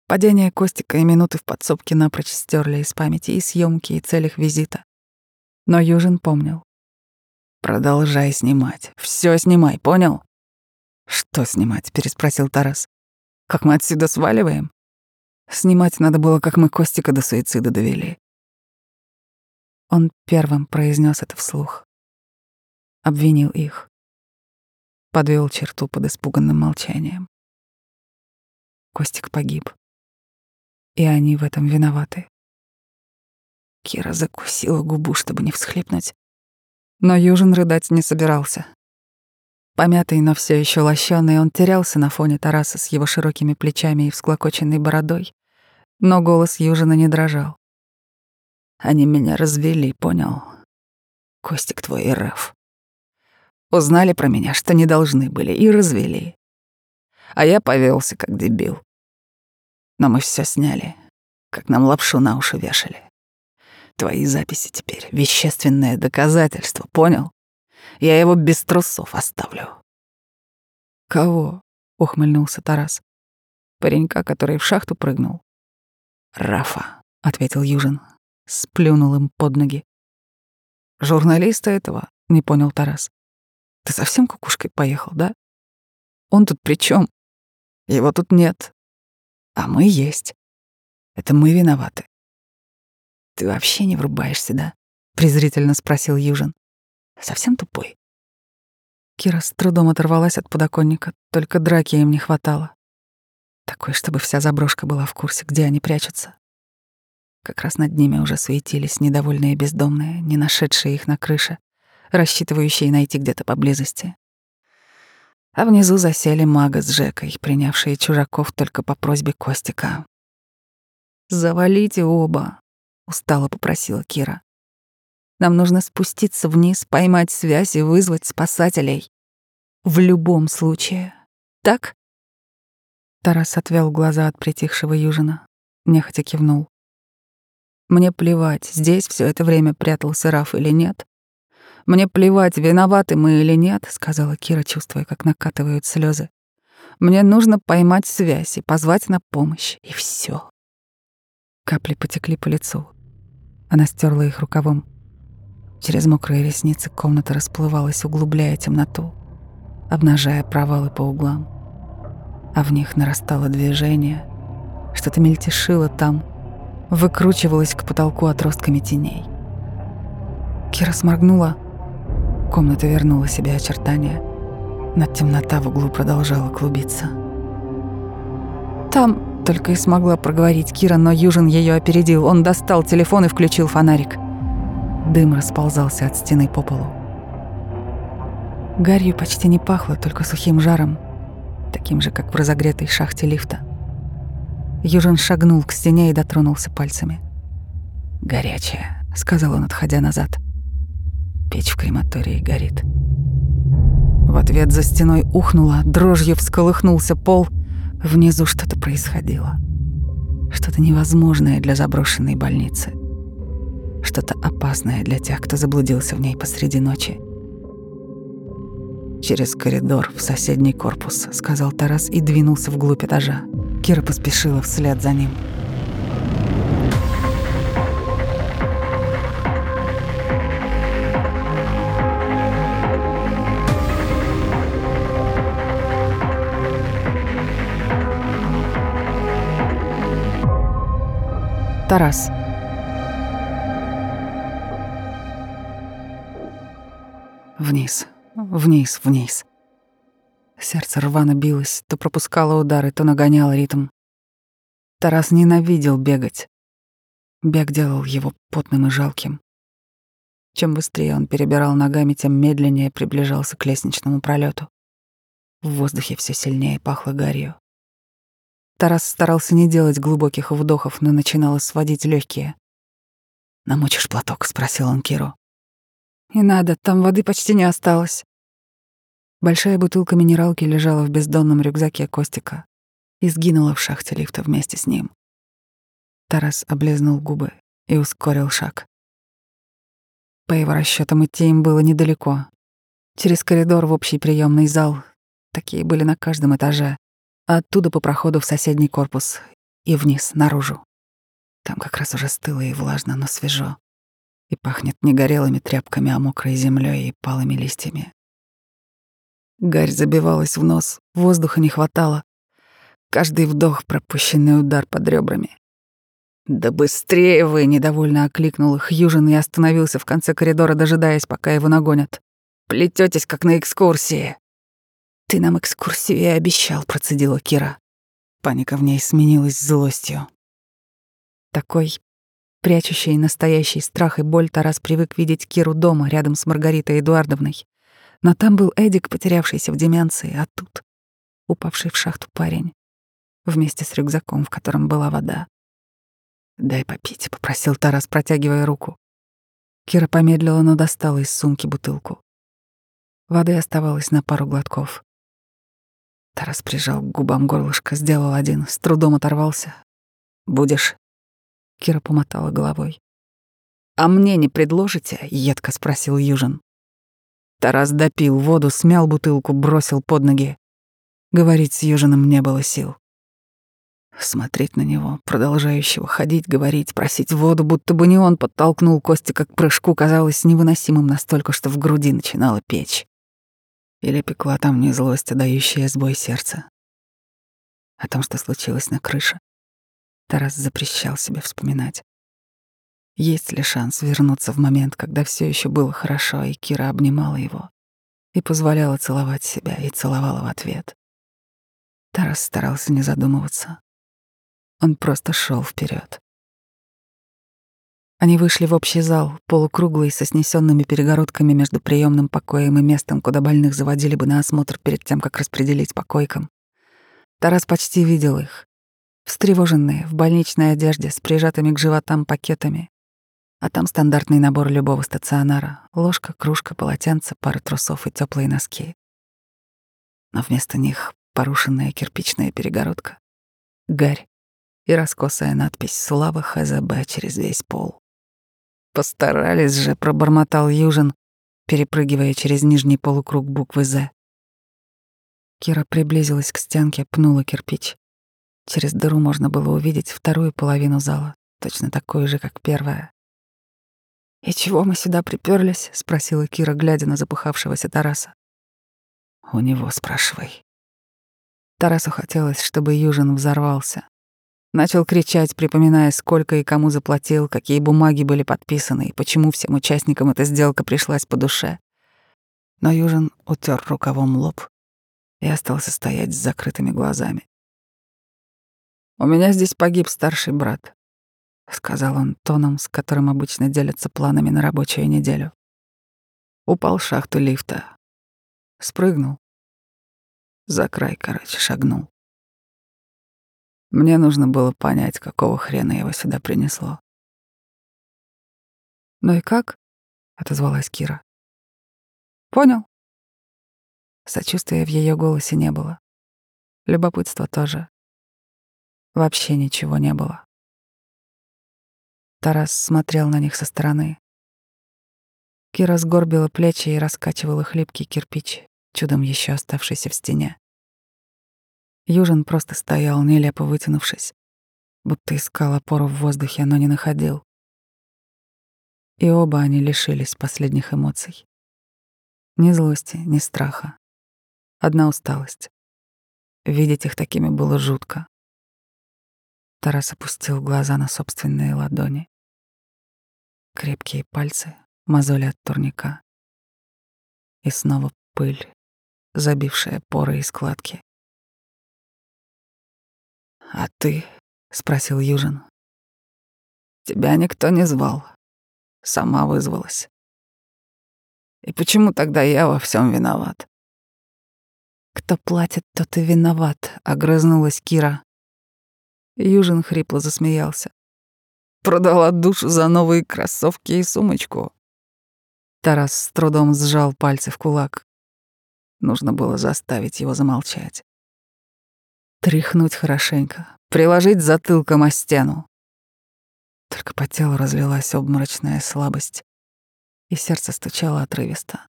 Падение Костика и минуты в подсобке напрочь стерли из памяти и съемки, и целях визита. Но Южин помнил. Продолжай снимать. Все снимай, понял? Что снимать? переспросил Тарас. Как мы отсюда сваливаем? Снимать надо было, как мы Костика до суицида довели. Он первым произнес это вслух. Обвинил их. Подвел черту под испуганным молчанием. Костик погиб. И они в этом виноваты. Кира закусила губу, чтобы не всхлипнуть. Но Южин рыдать не собирался. Помятый, но все еще лощеный, он терялся на фоне Тараса с его широкими плечами и всклокоченной бородой, но голос Южина не дрожал. Они меня развели, понял? Костик твой и Раф. Узнали про меня, что не должны были, и развели. А я повелся как дебил. Но мы все сняли, как нам лапшу на уши вешали. Твои записи теперь — вещественное доказательство, понял? Я его без трусов оставлю». «Кого?» — ухмыльнулся Тарас. «Паренька, который в шахту прыгнул». «Рафа», — ответил Южин, сплюнул им под ноги. «Журналиста этого?» — не понял Тарас. «Ты совсем кукушкой поехал, да? Он тут при чем? Его тут нет. А мы есть. Это мы виноваты. «Ты вообще не врубаешься, да?» — презрительно спросил Южин. «Совсем тупой?» Кира с трудом оторвалась от подоконника, только драки им не хватало. Такой, чтобы вся заброшка была в курсе, где они прячутся. Как раз над ними уже суетились недовольные бездомные, не нашедшие их на крыше, рассчитывающие найти где-то поблизости. А внизу засели мага с Жекой, принявшие чужаков только по просьбе Костика. «Завалите оба», устало попросила Кира. Нам нужно спуститься вниз, поймать связь и вызвать спасателей. В любом случае. Так? Тарас отвел глаза от притихшего Южина, нехотя кивнул. Мне плевать, здесь все это время прятался Раф или нет. Мне плевать, виноваты мы или нет, сказала Кира, чувствуя, как накатывают слезы. Мне нужно поймать связь и позвать на помощь, и все. Капли потекли по лицу. Она стерла их рукавом. Через мокрые ресницы комната расплывалась, углубляя темноту, обнажая провалы по углам. А в них нарастало движение, что-то мельтешило там, выкручивалось к потолку отростками теней. Кира сморгнула. Комната вернула себе очертания. Над темнота в углу продолжала клубиться. «Там только и смогла проговорить Кира, но Южин ее опередил. Он достал телефон и включил фонарик. Дым расползался от стены по полу. Гарью почти не пахло, только сухим жаром, таким же, как в разогретой шахте лифта. Южин шагнул к стене и дотронулся пальцами. «Горячая», — сказал он, отходя назад. Печь в крематории горит. В ответ за стеной ухнуло, дрожью всколыхнулся пол — Внизу что-то происходило. Что-то невозможное для заброшенной больницы. Что-то опасное для тех, кто заблудился в ней посреди ночи. «Через коридор в соседний корпус», — сказал Тарас и двинулся вглубь этажа. Кира поспешила вслед за ним. Тарас. Вниз, вниз, вниз. Сердце рвано билось, то пропускало удары, то нагоняло ритм. Тарас ненавидел бегать. Бег делал его потным и жалким. Чем быстрее он перебирал ногами, тем медленнее приближался к лестничному пролету. В воздухе все сильнее пахло гарью. Тарас старался не делать глубоких вдохов, но начинало сводить легкие. «Намочишь платок?» — спросил он Киру. «Не надо, там воды почти не осталось». Большая бутылка минералки лежала в бездонном рюкзаке Костика и сгинула в шахте лифта вместе с ним. Тарас облизнул губы и ускорил шаг. По его расчетам идти им было недалеко. Через коридор в общий приемный зал. Такие были на каждом этаже. А оттуда по проходу в соседний корпус и вниз, наружу. Там как раз уже стыло и влажно, но свежо. И пахнет не горелыми тряпками, а мокрой землей и палыми листьями. Гарь забивалась в нос, воздуха не хватало. Каждый вдох — пропущенный удар под ребрами. «Да быстрее вы!» — недовольно окликнул их Южин и остановился в конце коридора, дожидаясь, пока его нагонят. Плететесь, как на экскурсии!» «Ты нам экскурсию и обещал», — процедила Кира. Паника в ней сменилась злостью. Такой, прячущий настоящий страх и боль, Тарас привык видеть Киру дома, рядом с Маргаритой Эдуардовной. Но там был Эдик, потерявшийся в деменции, а тут — упавший в шахту парень, вместе с рюкзаком, в котором была вода. «Дай попить», — попросил Тарас, протягивая руку. Кира помедлила, но достала из сумки бутылку. Воды оставалось на пару глотков. Тарас прижал к губам горлышко, сделал один, с трудом оторвался. «Будешь?» Кира помотала головой. «А мне не предложите?» — едко спросил Южин. Тарас допил воду, смял бутылку, бросил под ноги. Говорить с Южином не было сил. Смотреть на него, продолжающего ходить, говорить, просить воду, будто бы не он подтолкнул Костика к прыжку, казалось невыносимым настолько, что в груди начинала печь. Или пекла там не злость, а дающая сбой сердца. О том, что случилось на крыше, Тарас запрещал себе вспоминать. Есть ли шанс вернуться в момент, когда все еще было хорошо, и Кира обнимала его и позволяла целовать себя, и целовала в ответ? Тарас старался не задумываться. Он просто шел вперед. Они вышли в общий зал, полукруглый, со снесенными перегородками между приемным покоем и местом, куда больных заводили бы на осмотр перед тем, как распределить по койкам. Тарас почти видел их. Встревоженные, в больничной одежде, с прижатыми к животам пакетами. А там стандартный набор любого стационара. Ложка, кружка, полотенце, пара трусов и теплые носки. Но вместо них порушенная кирпичная перегородка. Гарь и раскосая надпись «Слава ХЗБ» через весь пол. «Постарались же», — пробормотал Южин, перепрыгивая через нижний полукруг буквы «З». Кира приблизилась к стенке, пнула кирпич. Через дыру можно было увидеть вторую половину зала, точно такую же, как первая. «И чего мы сюда приперлись? спросила Кира, глядя на запыхавшегося Тараса. «У него спрашивай». Тарасу хотелось, чтобы Южин взорвался. Начал кричать, припоминая, сколько и кому заплатил, какие бумаги были подписаны и почему всем участникам эта сделка пришлась по душе. Но Южин утер рукавом лоб и остался стоять с закрытыми глазами. «У меня здесь погиб старший брат», — сказал он тоном, с которым обычно делятся планами на рабочую неделю. Упал в шахту лифта. Спрыгнул. За край, короче, шагнул. Мне нужно было понять, какого хрена его сюда принесло. «Ну и как?» — отозвалась Кира. «Понял». Сочувствия в ее голосе не было. Любопытства тоже. Вообще ничего не было. Тарас смотрел на них со стороны. Кира сгорбила плечи и раскачивала хлипкий кирпич, чудом еще оставшийся в стене. Южин просто стоял, нелепо вытянувшись, будто искал опору в воздухе, но не находил. И оба они лишились последних эмоций. Ни злости, ни страха. Одна усталость. Видеть их такими было жутко. Тарас опустил глаза на собственные ладони. Крепкие пальцы, мозоли от турника. И снова пыль, забившая поры и складки. «А ты?» — спросил Южин. Тебя никто не звал. Сама вызвалась. И почему тогда я во всем виноват? Кто платит, тот и виноват, огрызнулась Кира. Южин хрипло засмеялся. Продала душу за новые кроссовки и сумочку. Тарас с трудом сжал пальцы в кулак. Нужно было заставить его замолчать. Тряхнуть хорошенько, приложить затылком о стену. Только по телу разлилась обморочная слабость, и сердце стучало отрывисто.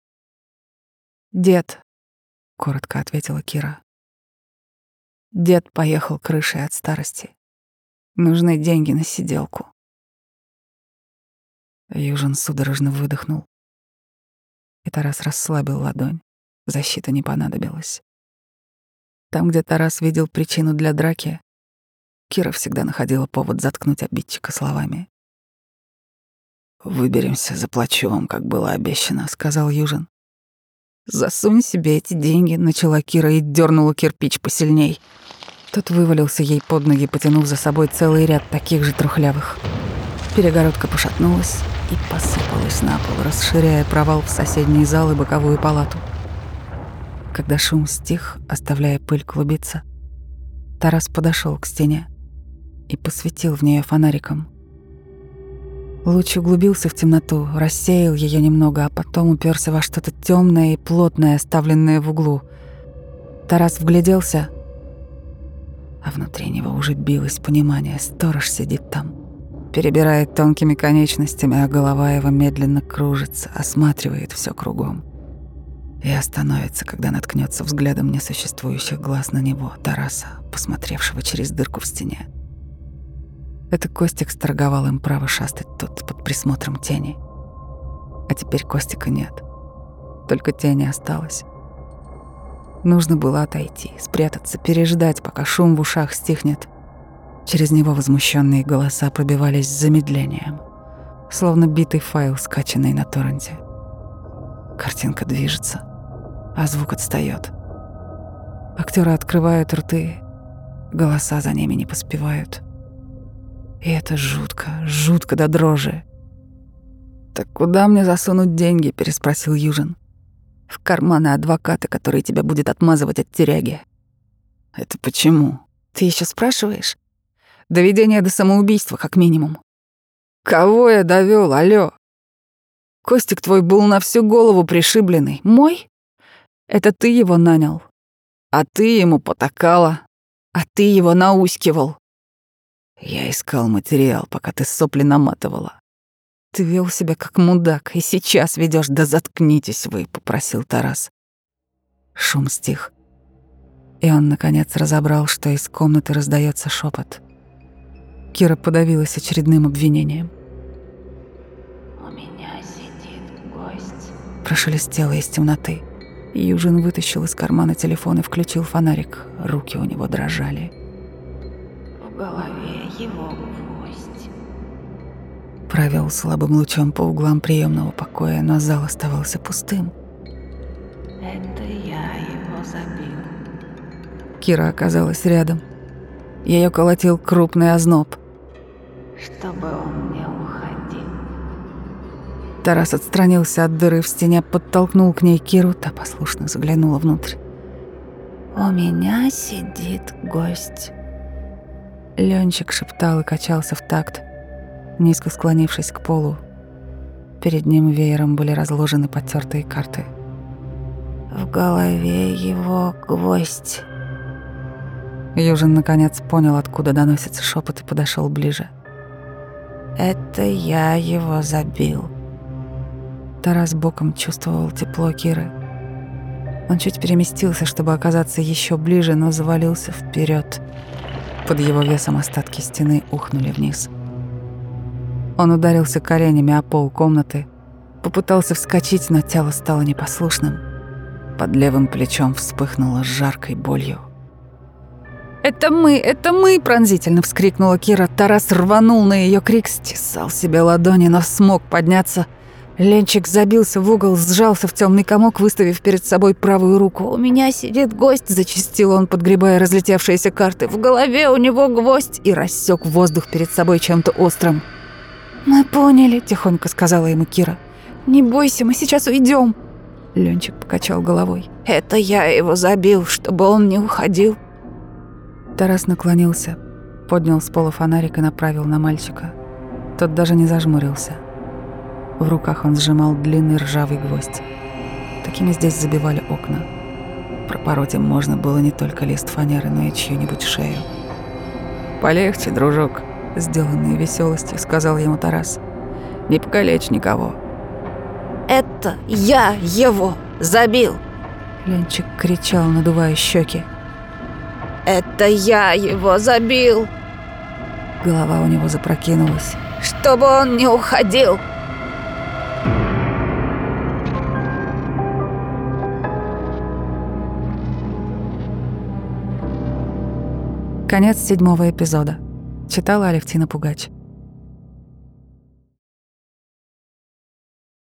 «Дед», — коротко ответила Кира. «Дед поехал крышей от старости. Нужны деньги на сиделку». Южин судорожно выдохнул. И Тарас расслабил ладонь. Защита не понадобилась. Там, где Тарас видел причину для драки, Кира всегда находила повод заткнуть обидчика словами. «Выберемся, заплачу вам, как было обещано», — сказал Южин. «Засунь себе эти деньги», — начала Кира и дернула кирпич посильней. Тот вывалился ей под ноги, потянув за собой целый ряд таких же трухлявых. Перегородка пошатнулась и посыпалась на пол, расширяя провал в соседний зал и боковую палату. Когда шум стих, оставляя пыль клубиться, Тарас подошел к стене и посветил в нее фонариком. Луч углубился в темноту, рассеял ее немного, а потом уперся во что-то темное и плотное, оставленное в углу. Тарас вгляделся, а внутри него уже билось понимание, сторож сидит там, перебирает тонкими конечностями, а голова его медленно кружится, осматривает все кругом и остановится, когда наткнется взглядом несуществующих глаз на него, Тараса, посмотревшего через дырку в стене. Это Костик сторговал им право шастать тут под присмотром тени. А теперь Костика нет. Только тени осталось. Нужно было отойти, спрятаться, переждать, пока шум в ушах стихнет. Через него возмущенные голоса пробивались с замедлением, словно битый файл, скачанный на торренте. Картинка движется — а звук отстает. Актеры открывают рты, голоса за ними не поспевают. И это жутко, жутко до дрожи. «Так куда мне засунуть деньги?» — переспросил Южин. «В карманы адвоката, который тебя будет отмазывать от тюряги». «Это почему?» «Ты еще спрашиваешь?» «Доведение до самоубийства, как минимум». «Кого я довел, алё?» «Костик твой был на всю голову пришибленный. Мой?» Это ты его нанял. А ты ему потакала. А ты его наускивал. Я искал материал, пока ты сопли наматывала. Ты вел себя как мудак, и сейчас ведешь. Да заткнитесь вы, попросил Тарас. Шум стих. И он, наконец, разобрал, что из комнаты раздается шепот. Кира подавилась очередным обвинением. «У меня сидит гость», — прошелестело из темноты. Южин вытащил из кармана телефон и включил фонарик. Руки у него дрожали. В голове. Провел слабым лучом по углам приемного покоя, но зал оставался пустым. Это я его забил. Кира оказалась рядом. Ее колотил крупный озноб. Чтобы он не Тарас отстранился от дыры в стене, подтолкнул к ней Киру, та послушно заглянула внутрь. «У меня сидит гость». Ленчик шептал и качался в такт, низко склонившись к полу. Перед ним веером были разложены потертые карты. В голове его гвоздь. Южин наконец понял, откуда доносится шепот и подошел ближе. Это я его забил. Тарас боком чувствовал тепло Киры. Он чуть переместился, чтобы оказаться еще ближе, но завалился вперед. Под его весом остатки стены ухнули вниз. Он ударился коленями о пол комнаты, попытался вскочить, но тело стало непослушным. Под левым плечом вспыхнуло жаркой болью. «Это мы! Это мы!» — пронзительно вскрикнула Кира. Тарас рванул на ее крик, стесал себе ладони, но смог подняться — Ленчик забился в угол, сжался в темный комок, выставив перед собой правую руку. «У меня сидит гость», — зачистил он, подгребая разлетевшиеся карты. «В голове у него гвоздь!» и рассек воздух перед собой чем-то острым. «Мы поняли», — тихонько сказала ему Кира. «Не бойся, мы сейчас уйдем. Ленчик покачал головой. «Это я его забил, чтобы он не уходил». Тарас наклонился, поднял с пола фонарик и направил на мальчика. Тот даже не зажмурился. В руках он сжимал длинный ржавый гвоздь. Такими здесь забивали окна. Пропороть им можно было не только лист фанеры, но и чью-нибудь шею. «Полегче, дружок», — сделанный веселостью, сказал ему Тарас. «Не покалечь никого». «Это я его забил!» Ленчик кричал, надувая щеки. «Это я его забил!» Голова у него запрокинулась. «Чтобы он не уходил!» Конец седьмого эпизода. Читала Алевтина Пугач.